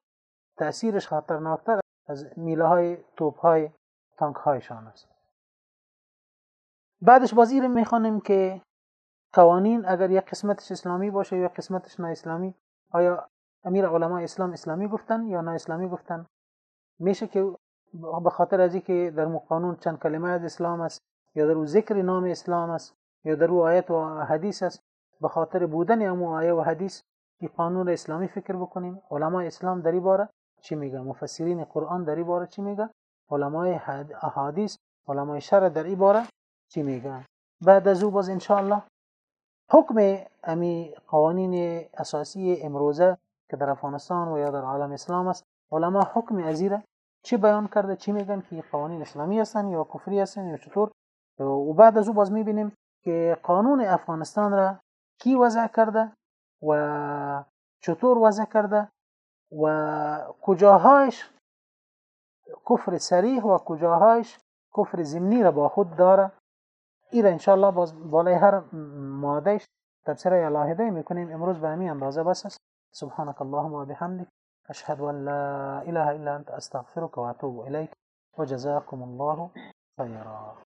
تأثیرش خطرناکتر از میله های توپ های تانک هایشان است. بعدش بازی رو می‌خوانیم که قوانین اگر یک قسمتش اسلامی باشه یا قسمتش نه اسلامی آیا امیر علماء اسلام اسلامی گفتن یا نه اسلامی گفتن؟ میشه که به خاطر از که در قانون چند کلمه از اسلام است یا در ذکر نام اسلام است یا در آیت و حدیث است به خاطر بودن امو آیه و حدیث که قانون اسلامی فکر بکنیم. علماء اسلام در باره چی میگه مفسرین قرآن در باره چی میگه علماء احادیث علماء شرع در باره چی میگه بعد از او باز انشاءالله حکم امی قوانین اساسی امروزه که در افغانستان و یا در عالم اسلام است علما حکم ازیره چی بیان کرده چی میگن که قوانین اسلامی هستن یا کفری هستن یا چطور. و بعد از او باز میبینیم که قانون افغانستان را کی وضع کرده و چطور وضع کرده و کجاهایش کفر سریح و کجاهایش کفر زمینی را با خود داره. این انشاءالله باز بالای هر مادهش تفسیر الهیده میکنیم. امروز به همین اندازه بس است. سبحانك اللهم وبحمدك أشهد أن لا إله إلا أنت أستغفرك وأتوب إليك وجزاكم الله خيرا.